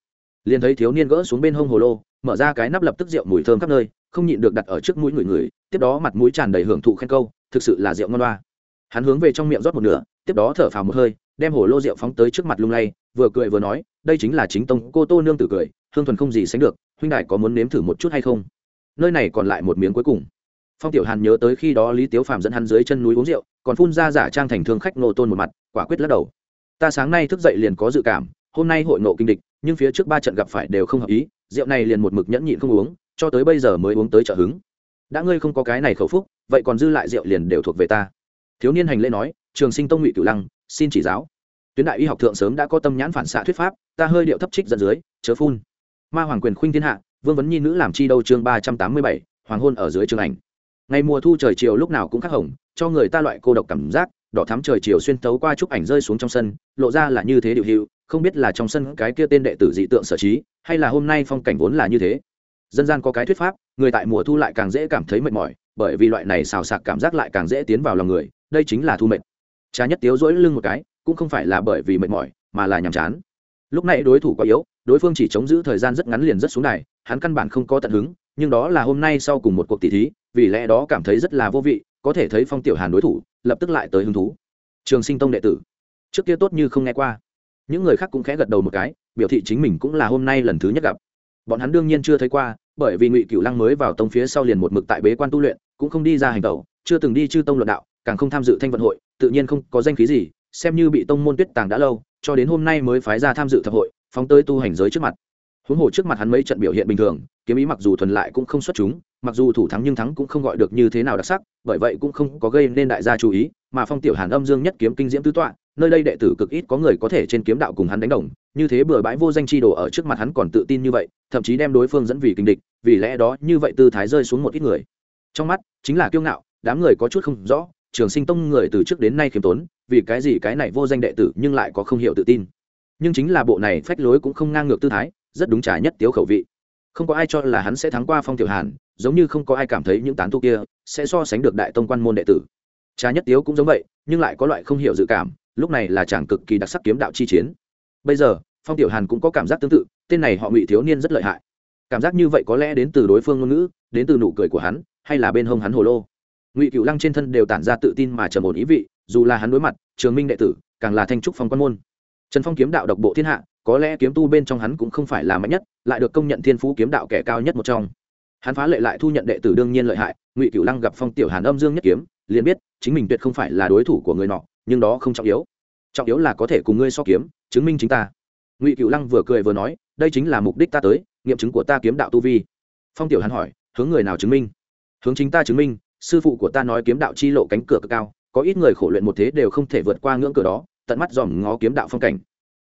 Liền thấy thiếu niên gỡ xuống bên hông hồ lô, mở ra cái nắp lập tức rượu mùi thơm khắp nơi, không nhịn được đặt ở trước mũi người người, tiếp đó mặt mũi tràn đầy hưởng thụ khen câu, thực sự là rượu ngon loa. hắn hướng về trong miệng rót một nửa, tiếp đó thở phào một hơi, đem hồ lô rượu phóng tới trước mặt lung lay, vừa cười vừa nói, đây chính là chính tông cô tô nương tử cười, hương thuần không gì sánh được huynh đại có muốn nếm thử một chút hay không? Nơi này còn lại một miếng cuối cùng. Phong tiểu hàn nhớ tới khi đó lý tiếu phàm dẫn hắn dưới chân núi uống rượu, còn phun ra giả trang thành thương khách nô tôn một mặt, quả quyết lắc đầu. Ta sáng nay thức dậy liền có dự cảm, hôm nay hội nộ kinh địch, nhưng phía trước ba trận gặp phải đều không hợp ý, rượu này liền một mực nhẫn nhịn không uống, cho tới bây giờ mới uống tới trợ hứng. Đã ngươi không có cái này khẩu phúc, vậy còn dư lại rượu liền đều thuộc về ta. Thiếu niên hành lễ nói, trường sinh tông ngụy cửu lăng, xin chỉ giáo. Tuyến đại y học thượng sớm đã có tâm nhãn phản xạ thuyết pháp, ta hơi điệu thấp trích dẫn dưới, chớ phun ma hoàng quyền khuynh thiên hạ, vương vấn nhi nữ làm chi đâu chương ba trăm tám mươi bảy, hoàng hôn ở dưới trường ảnh. Ngày mùa thu trời chiều lúc nào cũng khắc hồng, cho người ta loại cô độc cảm giác, đỏ thắm trời chiều xuyên tấu qua chúc ảnh rơi xuống trong sân, lộ ra là như thế điệu hữu không biết là trong sân cái kia tên đệ tử dị tượng sở trí, hay là hôm nay phong cảnh vốn là như thế. Dân gian có cái thuyết pháp, người tại mùa thu lại càng dễ cảm thấy mệt mỏi, bởi vì loại này xào sạc cảm giác lại càng dễ tiến vào lòng người, đây chính là thu mệt. Trà nhất tiếu dỗi lưng một cái, cũng không phải là bởi vì mệt mỏi, mà là nhàm chán. Lúc này đối thủ quá yếu đối phương chỉ chống giữ thời gian rất ngắn liền rất xuống này hắn căn bản không có tận hứng, nhưng đó là hôm nay sau cùng một cuộc tỷ thí, vì lẽ đó cảm thấy rất là vô vị, có thể thấy phong tiểu hàn đối thủ, lập tức lại tới hứng thú. Trường sinh tông đệ tử. Trước kia tốt như không nghe qua. Những người khác cũng khẽ gật đầu một cái, biểu thị chính mình cũng là hôm nay lần thứ nhất gặp. Bọn hắn đương nhiên chưa thấy qua, bởi vì ngụy cựu lăng mới vào tông phía sau liền một mực tại bế quan tu luyện, cũng không đi ra hành tẩu, chưa từng đi chư tông luận đạo, càng không tham dự thanh vận hội, tự nhiên không có danh khí gì, xem như bị tông môn tuyết tàng đã lâu, cho đến hôm nay mới phái ra tham dự thập hội phóng tới tu hành giới trước mặt. Huống hồ trước mặt hắn mấy trận biểu hiện bình thường, kiếm ý mặc dù thuần lại cũng không xuất chúng, mặc dù thủ thắng nhưng thắng cũng không gọi được như thế nào đặc sắc, bởi vậy cũng không có gây nên đại gia chú ý, mà phong tiểu hàn âm dương nhất kiếm kinh diễm tứ tọa, nơi đây đệ tử cực ít có người có thể trên kiếm đạo cùng hắn đánh đồng, như thế bừa bãi vô danh chi đồ ở trước mặt hắn còn tự tin như vậy, thậm chí đem đối phương dẫn vì kinh địch, vì lẽ đó như vậy tư thái rơi xuống một ít người. Trong mắt, chính là kiêu ngạo, đám người có chút không rõ, trường sinh tông người từ trước đến nay khiêm tốn, vì cái gì cái này vô danh đệ tử nhưng lại có không hiểu tự tin nhưng chính là bộ này phách lối cũng không ngang ngược tư thái, rất đúng trả nhất tiếu khẩu vị. Không có ai cho là hắn sẽ thắng qua phong tiểu hàn, giống như không có ai cảm thấy những tán tu kia sẽ so sánh được đại tông quan môn đệ tử. Trà nhất tiếu cũng giống vậy, nhưng lại có loại không hiểu dự cảm, lúc này là chàng cực kỳ đặc sắc kiếm đạo chi chiến. Bây giờ, phong tiểu hàn cũng có cảm giác tương tự, tên này họ ngụy thiếu niên rất lợi hại. Cảm giác như vậy có lẽ đến từ đối phương ngôn ngữ, đến từ nụ cười của hắn, hay là bên hông hắn hồ lô. Ngụy cựu lăng trên thân đều tản ra tự tin mà trầm ổn ý vị, dù là hắn đối mặt, trường minh đệ tử, càng là thanh trúc phong quan môn trần phong kiếm đạo độc bộ thiên hạ, có lẽ kiếm tu bên trong hắn cũng không phải là mạnh nhất, lại được công nhận thiên phú kiếm đạo kẻ cao nhất một trong. Hắn phá lệ lại thu nhận đệ tử đương nhiên lợi hại, ngụy cửu lăng gặp phong tiểu hàn âm dương nhất kiếm, liền biết chính mình tuyệt không phải là đối thủ của người nọ, nhưng đó không trọng yếu. Trọng yếu là có thể cùng ngươi so kiếm, chứng minh chính ta. Ngụy cửu lăng vừa cười vừa nói, đây chính là mục đích ta tới, nghiệm chứng của ta kiếm đạo tu vi. Phong tiểu hàn hỏi, hướng người nào chứng minh? Hướng chính ta chứng minh, sư phụ của ta nói kiếm đạo chi lộ cánh cửa cực cao, có ít người khổ luyện một thế đều không thể vượt qua ngưỡng cửa đó tận mắt dòm ngó kiếm đạo phong cảnh.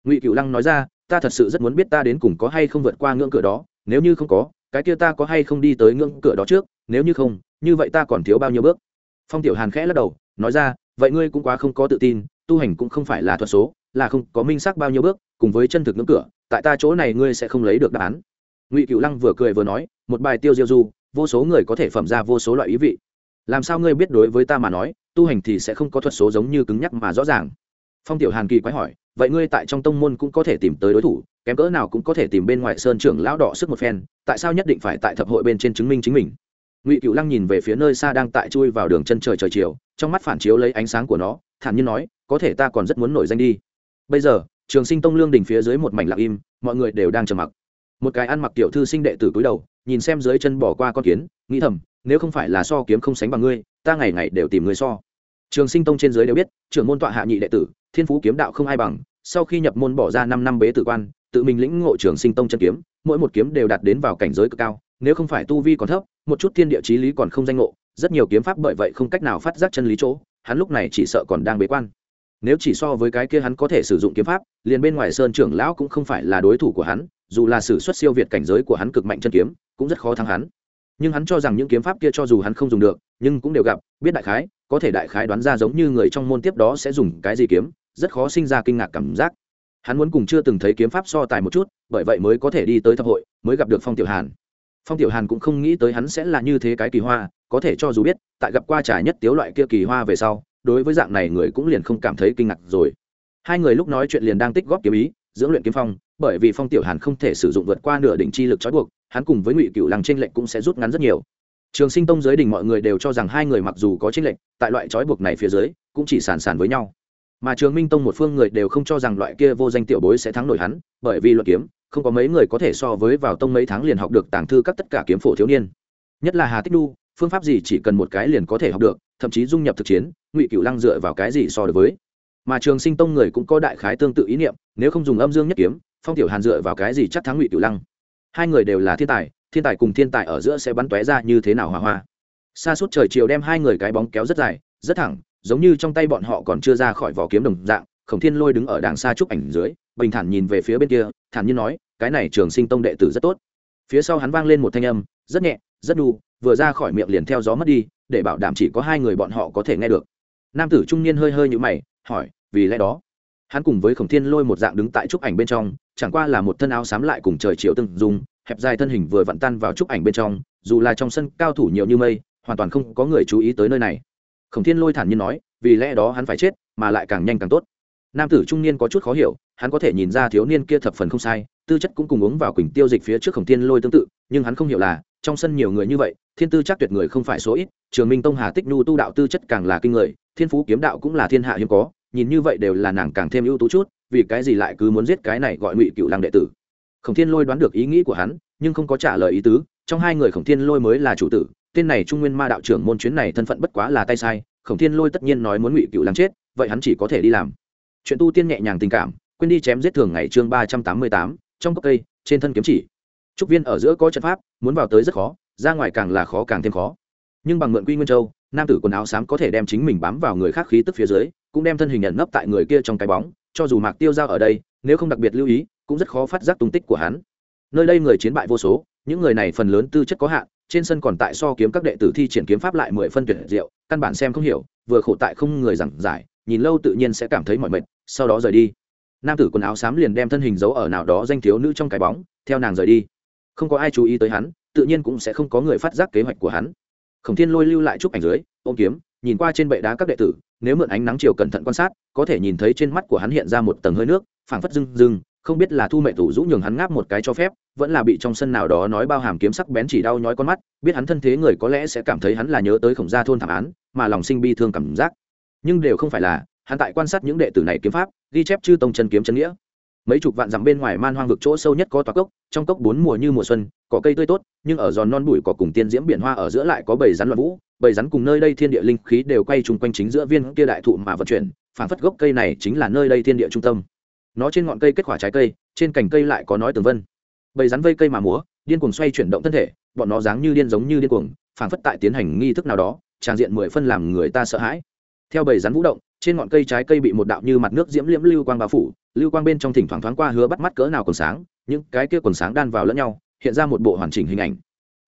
Ngụy cựu lăng nói ra, ta thật sự rất muốn biết ta đến cùng có hay không vượt qua ngưỡng cửa đó, nếu như không có, cái kia ta có hay không đi tới ngưỡng cửa đó trước, nếu như không, như vậy ta còn thiếu bao nhiêu bước? Phong tiểu hàn khẽ lắc đầu, nói ra, vậy ngươi cũng quá không có tự tin, tu hành cũng không phải là thuật số, là không có minh xác bao nhiêu bước, cùng với chân thực ngưỡng cửa, tại ta chỗ này ngươi sẽ không lấy được đáp án. Ngụy cựu lăng vừa cười vừa nói, một bài tiêu diêu du, vô số người có thể phẩm ra vô số loại ý vị. Làm sao ngươi biết đối với ta mà nói, tu hành thì sẽ không có thuật số giống như cứng nhắc mà rõ ràng? Phong tiểu hàn kỳ quái hỏi, vậy ngươi tại trong tông môn cũng có thể tìm tới đối thủ, kém cỡ nào cũng có thể tìm bên ngoài sơn trưởng lão đỏ sức một phen, tại sao nhất định phải tại thập hội bên trên chứng minh chính mình? Ngụy cựu lăng nhìn về phía nơi xa đang tại chui vào đường chân trời trời chiều, trong mắt phản chiếu lấy ánh sáng của nó, thản nhiên nói, có thể ta còn rất muốn nổi danh đi. Bây giờ, trường sinh tông lương đình phía dưới một mảnh lặng im, mọi người đều đang trầm mặc. Một cái ăn mặc tiểu thư sinh đệ tử cúi đầu, nhìn xem dưới chân bỏ qua con kiến, nghĩ thầm, nếu không phải là so kiếm không sánh bằng ngươi, ta ngày ngày đều tìm người so trường sinh tông trên dưới đều biết, trưởng môn tọa hạ nhị đệ tử, thiên phú kiếm đạo không ai bằng, sau khi nhập môn bỏ ra năm năm bế tử quan, tự mình lĩnh ngộ trường sinh tông chân kiếm, mỗi một kiếm đều đạt đến vào cảnh giới cực cao, nếu không phải tu vi còn thấp, một chút thiên địa chí lý còn không danh ngộ, rất nhiều kiếm pháp bởi vậy không cách nào phát giác chân lý chỗ, hắn lúc này chỉ sợ còn đang bế quan. Nếu chỉ so với cái kia hắn có thể sử dụng kiếm pháp, liền bên ngoài sơn trưởng lão cũng không phải là đối thủ của hắn, dù là sử xuất siêu việt cảnh giới của hắn cực mạnh chân kiếm, cũng rất khó thắng hắn. Nhưng hắn cho rằng những kiếm pháp kia cho dù hắn không dùng được, nhưng cũng đều gặp, biết đại khái có thể đại khái đoán ra giống như người trong môn tiếp đó sẽ dùng cái gì kiếm, rất khó sinh ra kinh ngạc cảm giác. Hắn muốn cùng chưa từng thấy kiếm pháp so tài một chút, bởi vậy mới có thể đi tới thập hội, mới gặp được phong tiểu hàn. Phong tiểu hàn cũng không nghĩ tới hắn sẽ là như thế cái kỳ hoa, có thể cho dù biết, tại gặp qua trải nhất tiếu loại kia kỳ hoa về sau, đối với dạng này người cũng liền không cảm thấy kinh ngạc rồi. Hai người lúc nói chuyện liền đang tích góp kiếm ý, dưỡng luyện kiếm phong, bởi vì phong tiểu hàn không thể sử dụng vượt qua nửa đỉnh chi lực trói buộc, hắn cùng với ngụy cựu lăng tranh lệnh cũng sẽ rút ngắn rất nhiều trường sinh tông giới đình mọi người đều cho rằng hai người mặc dù có tranh lệnh tại loại trói buộc này phía dưới, cũng chỉ sàn sàn với nhau. Mà trường minh tông một phương người đều không cho rằng loại kia vô danh tiểu bối sẽ thắng nổi hắn, bởi vì luật kiếm, không có mấy người có thể so với vào tông mấy tháng liền học được tàng thư các tất cả kiếm phổ thiếu niên. Nhất là hà tích đu phương pháp gì chỉ cần một cái liền có thể học được, thậm chí dung nhập thực chiến, ngụy cựu lăng dựa vào cái gì so được với? Mà trường sinh tông người cũng có đại khái tương tự ý niệm, nếu không dùng âm dương nhất kiếm, phong tiểu hàn dựa vào cái gì chắc thắng ngụy cựu lăng? Hai người đều là thiên tài thiên tài cùng thiên tài ở giữa sẽ bắn tóe ra như thế nào hòa hoa. Xa suốt trời chiều đem hai người cái bóng kéo rất dài, rất thẳng, giống như trong tay bọn họ còn chưa ra khỏi vỏ kiếm đồng dạng, khổng thiên lôi đứng ở đàng xa trúc ảnh dưới, bình thản nhìn về phía bên kia, thản nhiên nói, cái này trường sinh tông đệ tử rất tốt. Phía sau hắn vang lên một thanh âm, rất nhẹ, rất đu vừa ra khỏi miệng liền theo gió mất đi, để bảo đảm chỉ có hai người bọn họ có thể nghe được. Nam tử trung niên hơi hơi như mày, hỏi, vì lẽ đó? Hắn cùng với khổng thiên lôi một dạng đứng tại trúc ảnh bên trong, chẳng qua là một thân áo xám lại cùng trời chiều từng dùng hẹp dài thân hình vừa vặn tan vào chúc ảnh bên trong, dù là trong sân cao thủ nhiều như mây, hoàn toàn không có người chú ý tới nơi này. Khổng thiên lôi thản nhiên nói, vì lẽ đó hắn phải chết, mà lại càng nhanh càng tốt. Nam tử trung niên có chút khó hiểu, hắn có thể nhìn ra thiếu niên kia thập phần không sai, tư chất cũng cùng uống vào quỳnh tiêu dịch phía trước khổng thiên lôi tương tự, nhưng hắn không hiểu là, trong sân nhiều người như vậy, thiên tư chắc tuyệt người không phải số ít, trường minh tông hà tích nhu tu đạo tư chất càng là kinh người, thiên phú kiếm đạo cũng là thiên hạ hiếm có, nhìn như vậy đều là nàng càng thêm ưu tú chút, vì cái gì lại cứ muốn giết cái này gọi ngụy cựu làng đệ tử? Khổng thiên lôi đoán được ý nghĩ của hắn, nhưng không có trả lời ý tứ, trong hai người khổng thiên lôi mới là chủ tử, tên này trung nguyên ma đạo trưởng môn chuyến này thân phận bất quá là tay sai, khổng thiên lôi tất nhiên nói muốn ngụy cựu làng chết, vậy hắn chỉ có thể đi làm. Chuyện tu tiên nhẹ nhàng tình cảm, quên đi chém giết thường ngày chương ba trăm tám mươi tám, trong cốc cây, trên thân kiếm chỉ. Trúc viên ở giữa có trận pháp, muốn vào tới rất khó, ra ngoài càng là khó càng thêm khó. Nhưng bằng mượn quy nguyên châu, nam tử quần áo xám có thể đem chính mình bám vào người khác khí tức phía dưới, cũng đem thân hình nhận nấp tại người kia trong cái bóng, cho dù mạc tiêu giao ở đây, nếu không đặc biệt lưu ý cũng rất khó phát giác tung tích của hắn. Nơi đây người chiến bại vô số, những người này phần lớn tư chất có hạn, trên sân còn tại so kiếm các đệ tử thi triển kiếm pháp lại mười phân tuyệt diệu, căn bản xem không hiểu, vừa khổ tại không người giảng giải, nhìn lâu tự nhiên sẽ cảm thấy mỏi mệt, sau đó rời đi. Nam tử quần áo xám liền đem thân hình giấu ở nào đó danh thiếu nữ trong cái bóng, theo nàng rời đi. Không có ai chú ý tới hắn, tự nhiên cũng sẽ không có người phát giác kế hoạch của hắn. Khổng thiên lôi lưu lại chút ảnh dưới, ôm kiếm, nhìn qua trên bệ đá các đệ tử, nếu mượn ánh nắng chiều cẩn thận quan sát, có thể nhìn thấy trên mắt của hắn hiện ra một tầng hơi nước, phảng phất rưng rưng không biết là thu mẹ tủ rũ nhường hắn ngáp một cái cho phép, vẫn là bị trong sân nào đó nói bao hàm kiếm sắc bén chỉ đau nhói con mắt, biết hắn thân thế người có lẽ sẽ cảm thấy hắn là nhớ tới khổng gia thôn thảm án, mà lòng sinh bi thương cảm giác. Nhưng đều không phải là, hắn tại quan sát những đệ tử này kiếm pháp, ghi chép chư tông chân kiếm chân nghĩa. Mấy chục vạn dặm bên ngoài man hoang vực chỗ sâu nhất có tòa cốc, trong cốc bốn mùa như mùa xuân, có cây tươi tốt, nhưng ở giòn non bụi có cùng tiên diễm biển hoa ở giữa lại có bầy rắn loạn vũ, bầy rắn cùng nơi đây thiên địa linh khí đều quay chung quanh chính giữa viên kia đại thụ mà vận chuyển phản phất gốc cây này chính là nơi đây thiên địa trung tâm nó trên ngọn cây kết quả trái cây, trên cành cây lại có nói tường vân. Bầy rắn vây cây mà múa, điên cuồng xoay chuyển động thân thể, bọn nó dáng như điên giống như điên cuồng, phảng phất tại tiến hành nghi thức nào đó tràng diện mười phân làm người ta sợ hãi. Theo bầy rắn vũ động, trên ngọn cây trái cây bị một đạo như mặt nước diễm liễm lưu quang bao phủ, lưu quang bên trong thỉnh thoảng thoáng qua hứa bắt mắt cỡ nào còn sáng, những cái kia còn sáng đan vào lẫn nhau, hiện ra một bộ hoàn chỉnh hình ảnh.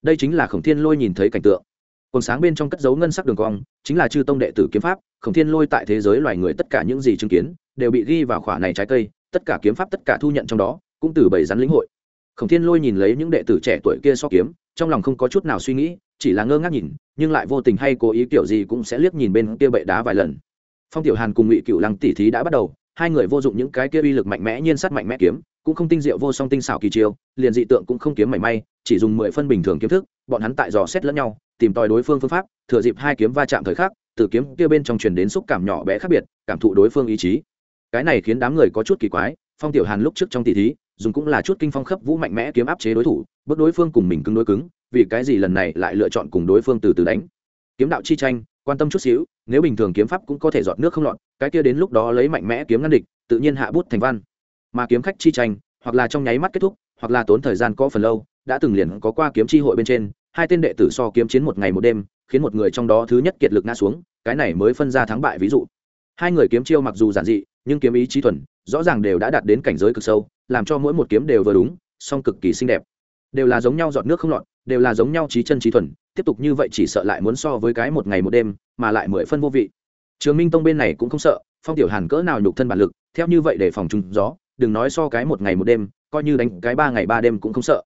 Đây chính là khổng thiên lôi nhìn thấy cảnh tượng. Còn sáng bên trong cất dấu ngân sắc đường cong, chính là chư tông đệ tử kiếm pháp, khổng thiên lôi tại thế giới loài người tất cả những gì chứng kiến đều bị ghi vào khỏa này trái cây, tất cả kiếm pháp tất cả thu nhận trong đó, cũng từ bảy rắn lĩnh hội. Khổng thiên lôi nhìn lấy những đệ tử trẻ tuổi kia so kiếm, trong lòng không có chút nào suy nghĩ, chỉ là ngơ ngác nhìn, nhưng lại vô tình hay cố ý kiểu gì cũng sẽ liếc nhìn bên kia bệ đá vài lần. Phong tiểu hàn cùng ngụy cựu lăng tỉ thí đã bắt đầu, hai người vô dụng những cái kia uy lực mạnh mẽ nhiên sát mạnh mẽ kiếm, cũng không tinh diệu vô song tinh xảo kỳ chiêu, liền dị tượng cũng không kiếm mảy may, chỉ dùng mười phân bình thường kiếm thức, bọn hắn tại dò xét lẫn nhau, tìm tòi đối phương phương pháp, thừa dịp hai kiếm va chạm thời khắc, từ kiếm kia bên trong truyền đến xúc cảm nhỏ bé khác biệt, cảm thụ đối phương ý chí cái này khiến đám người có chút kỳ quái, phong tiểu hàn lúc trước trong tỷ thí, dùng cũng là chút kinh phong khấp vũ mạnh mẽ kiếm áp chế đối thủ bước đối phương cùng mình cứng đối cứng, vì cái gì lần này lại lựa chọn cùng đối phương từ từ đánh. Kiếm đạo chi tranh, quan tâm chút xíu, nếu bình thường kiếm pháp cũng có thể dọn nước không lọt, cái kia đến lúc đó lấy mạnh mẽ kiếm ngăn địch, tự nhiên hạ bút thành văn. Mà kiếm khách chi tranh, hoặc là trong nháy mắt kết thúc, hoặc là tốn thời gian có phần lâu, đã từng liền có qua kiếm chi hội bên trên, hai tên đệ tử so kiếm chiến một ngày một đêm, khiến một người trong đó thứ nhất kiệt lực ngã xuống, cái này mới phân ra thắng bại ví dụ. Hai người kiếm chiêu mặc dù giản dị nhưng kiếm ý chí thuần, rõ ràng đều đã đạt đến cảnh giới cực sâu, làm cho mỗi một kiếm đều vừa đúng, song cực kỳ xinh đẹp. Đều là giống nhau giọt nước không lọt, đều là giống nhau trí chân trí thuần, tiếp tục như vậy chỉ sợ lại muốn so với cái một ngày một đêm, mà lại mười phân vô vị. Trường minh tông bên này cũng không sợ, phong tiểu hàn cỡ nào nhục thân bản lực, theo như vậy để phòng trùng gió, đừng nói so cái một ngày một đêm, coi như đánh cái ba ngày ba đêm cũng không sợ.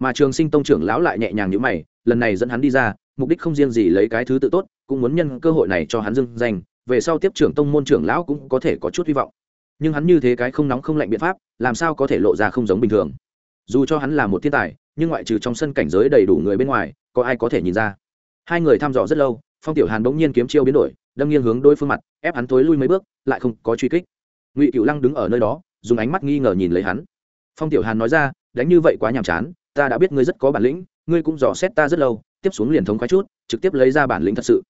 Mà trường sinh tông trưởng lão lại nhẹ nhàng như mày, lần này dẫn hắn đi ra, mục đích không riêng gì lấy cái thứ tự tốt, cũng muốn nhân cơ hội này cho hắn dưng danh về sau tiếp trưởng tông môn trưởng lão cũng có thể có chút hy vọng. Nhưng hắn như thế cái không nóng không lạnh biện pháp, làm sao có thể lộ ra không giống bình thường? Dù cho hắn là một thiên tài, nhưng ngoại trừ trong sân cảnh giới đầy đủ người bên ngoài, có ai có thể nhìn ra? Hai người thăm dò rất lâu, phong tiểu hàn bỗng nhiên kiếm chiêu biến đổi, đâm nghiêng hướng đôi phương mặt, ép hắn tối lui mấy bước, lại không có truy kích. Ngụy cựu lăng đứng ở nơi đó, dùng ánh mắt nghi ngờ nhìn lấy hắn. Phong tiểu hàn nói ra, đánh như vậy quá nhàm chán, ta đã biết ngươi rất có bản lĩnh, ngươi cũng dò xét ta rất lâu, tiếp xuống liền thống khoái chút, trực tiếp lấy ra bản lĩnh thật sự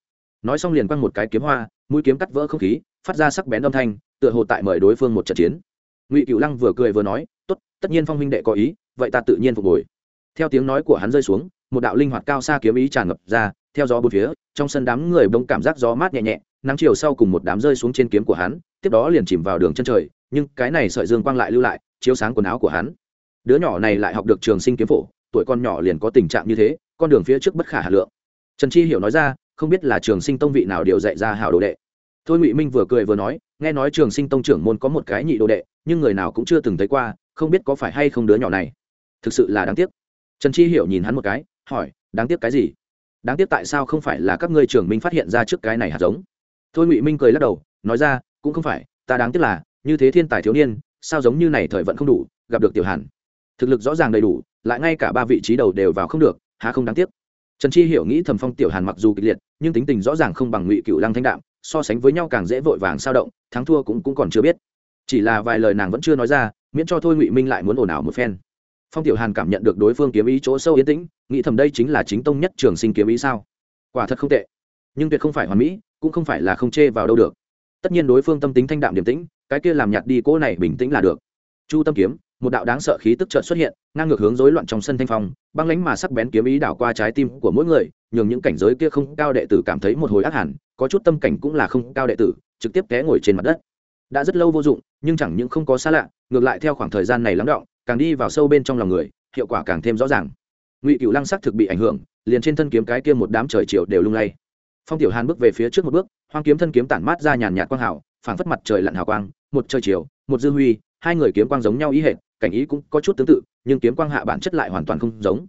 nói xong liền quăng một cái kiếm hoa, mũi kiếm cắt vỡ không khí, phát ra sắc bén âm thanh, tựa hồ tại mời đối phương một trận chiến. Ngụy cựu lăng vừa cười vừa nói, tốt, tất nhiên phong huynh đệ có ý, vậy ta tự nhiên phục hồi. Theo tiếng nói của hắn rơi xuống, một đạo linh hoạt cao xa kiếm ý tràn ngập ra, theo gió bốn phía, trong sân đám người bông cảm giác gió mát nhẹ nhẹ, nắng chiều sau cùng một đám rơi xuống trên kiếm của hắn, tiếp đó liền chìm vào đường chân trời, nhưng cái này sợi dương quang lại lưu lại, chiếu sáng quần áo của hắn. Đứa nhỏ này lại học được trường sinh kiếm phổ, tuổi con nhỏ liền có tình trạng như thế, con đường phía trước bất khả hà lượng. Trần chi hiểu nói ra không biết là trường sinh tông vị nào điều dạy ra hảo đồ đệ. Thôi ngụy minh vừa cười vừa nói, nghe nói trường sinh tông trưởng môn có một cái nhị đồ đệ, nhưng người nào cũng chưa từng thấy qua, không biết có phải hay không đứa nhỏ này. Thực sự là đáng tiếc. Trần chi hiểu nhìn hắn một cái, hỏi, đáng tiếc cái gì? Đáng tiếc tại sao không phải là các ngươi trưởng minh phát hiện ra trước cái này hạt giống? Thôi ngụy minh cười lắc đầu, nói ra, cũng không phải, ta đáng tiếc là, như thế thiên tài thiếu niên, sao giống như này thời vận không đủ, gặp được tiểu hàn. Thực lực rõ ràng đầy đủ, lại ngay cả ba vị trí đầu đều vào không được, há không đáng tiếc? Trần chi hiểu nghĩ thầm phong tiểu hàn mặc dù kịch liệt nhưng tính tình rõ ràng không bằng ngụy cựu lăng thanh đạm so sánh với nhau càng dễ vội vàng sao động thắng thua cũng, cũng còn chưa biết. Chỉ là vài lời nàng vẫn chưa nói ra miễn cho thôi ngụy minh lại muốn ồn ào một phen. Phong tiểu hàn cảm nhận được đối phương kiếm ý chỗ sâu yên tĩnh nghĩ thầm đây chính là chính tông nhất trường sinh kiếm ý sao? Quả thật không tệ. Nhưng tuyệt không phải hoàn mỹ cũng không phải là không chê vào đâu được. Tất nhiên đối phương tâm tính thanh đạm điềm tĩnh cái kia làm nhạt đi cỗ này bình tĩnh là được. Chu tâm kiếm một đạo đáng sợ khí tức chợt xuất hiện ngang ngược hướng rối loạn trong sân thanh phong băng lãnh mà sắc bén kiếm ý đảo qua trái tim của mỗi người nhường những cảnh giới kia không cao đệ tử cảm thấy một hồi ác hẳn có chút tâm cảnh cũng là không cao đệ tử trực tiếp té ngồi trên mặt đất. Đã rất lâu vô dụng nhưng chẳng những không có xa lạ ngược lại theo khoảng thời gian này lắng động càng đi vào sâu bên trong lòng người hiệu quả càng thêm rõ ràng. Ngụy Cửu lăng sắc thực bị ảnh hưởng liền trên thân kiếm cái kia một đám trời chiều đều lung lay. Phong tiểu hàn bước về phía trước một bước hoang kiếm thân kiếm tản mát ra nhàn nhạt quang hào, phảng phất mặt trời lặn hào quang một trời chiều một dư huy hai người kiếm quang giống nhau ý hệ cảnh ý cũng có chút tương tự, nhưng kiếm quang hạ bản chất lại hoàn toàn không giống.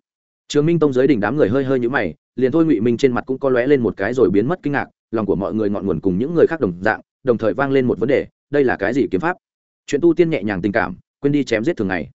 Trường minh tông giới đỉnh đám người hơi hơi nhũ mày, liền thôi ngụy minh trên mặt cũng có lóe lên một cái rồi biến mất kinh ngạc, lòng của mọi người ngọn nguồn cùng những người khác đồng dạng, đồng thời vang lên một vấn đề, đây là cái gì kiếm pháp? Chuyện tu tiên nhẹ nhàng tình cảm, quên đi chém giết thường ngày.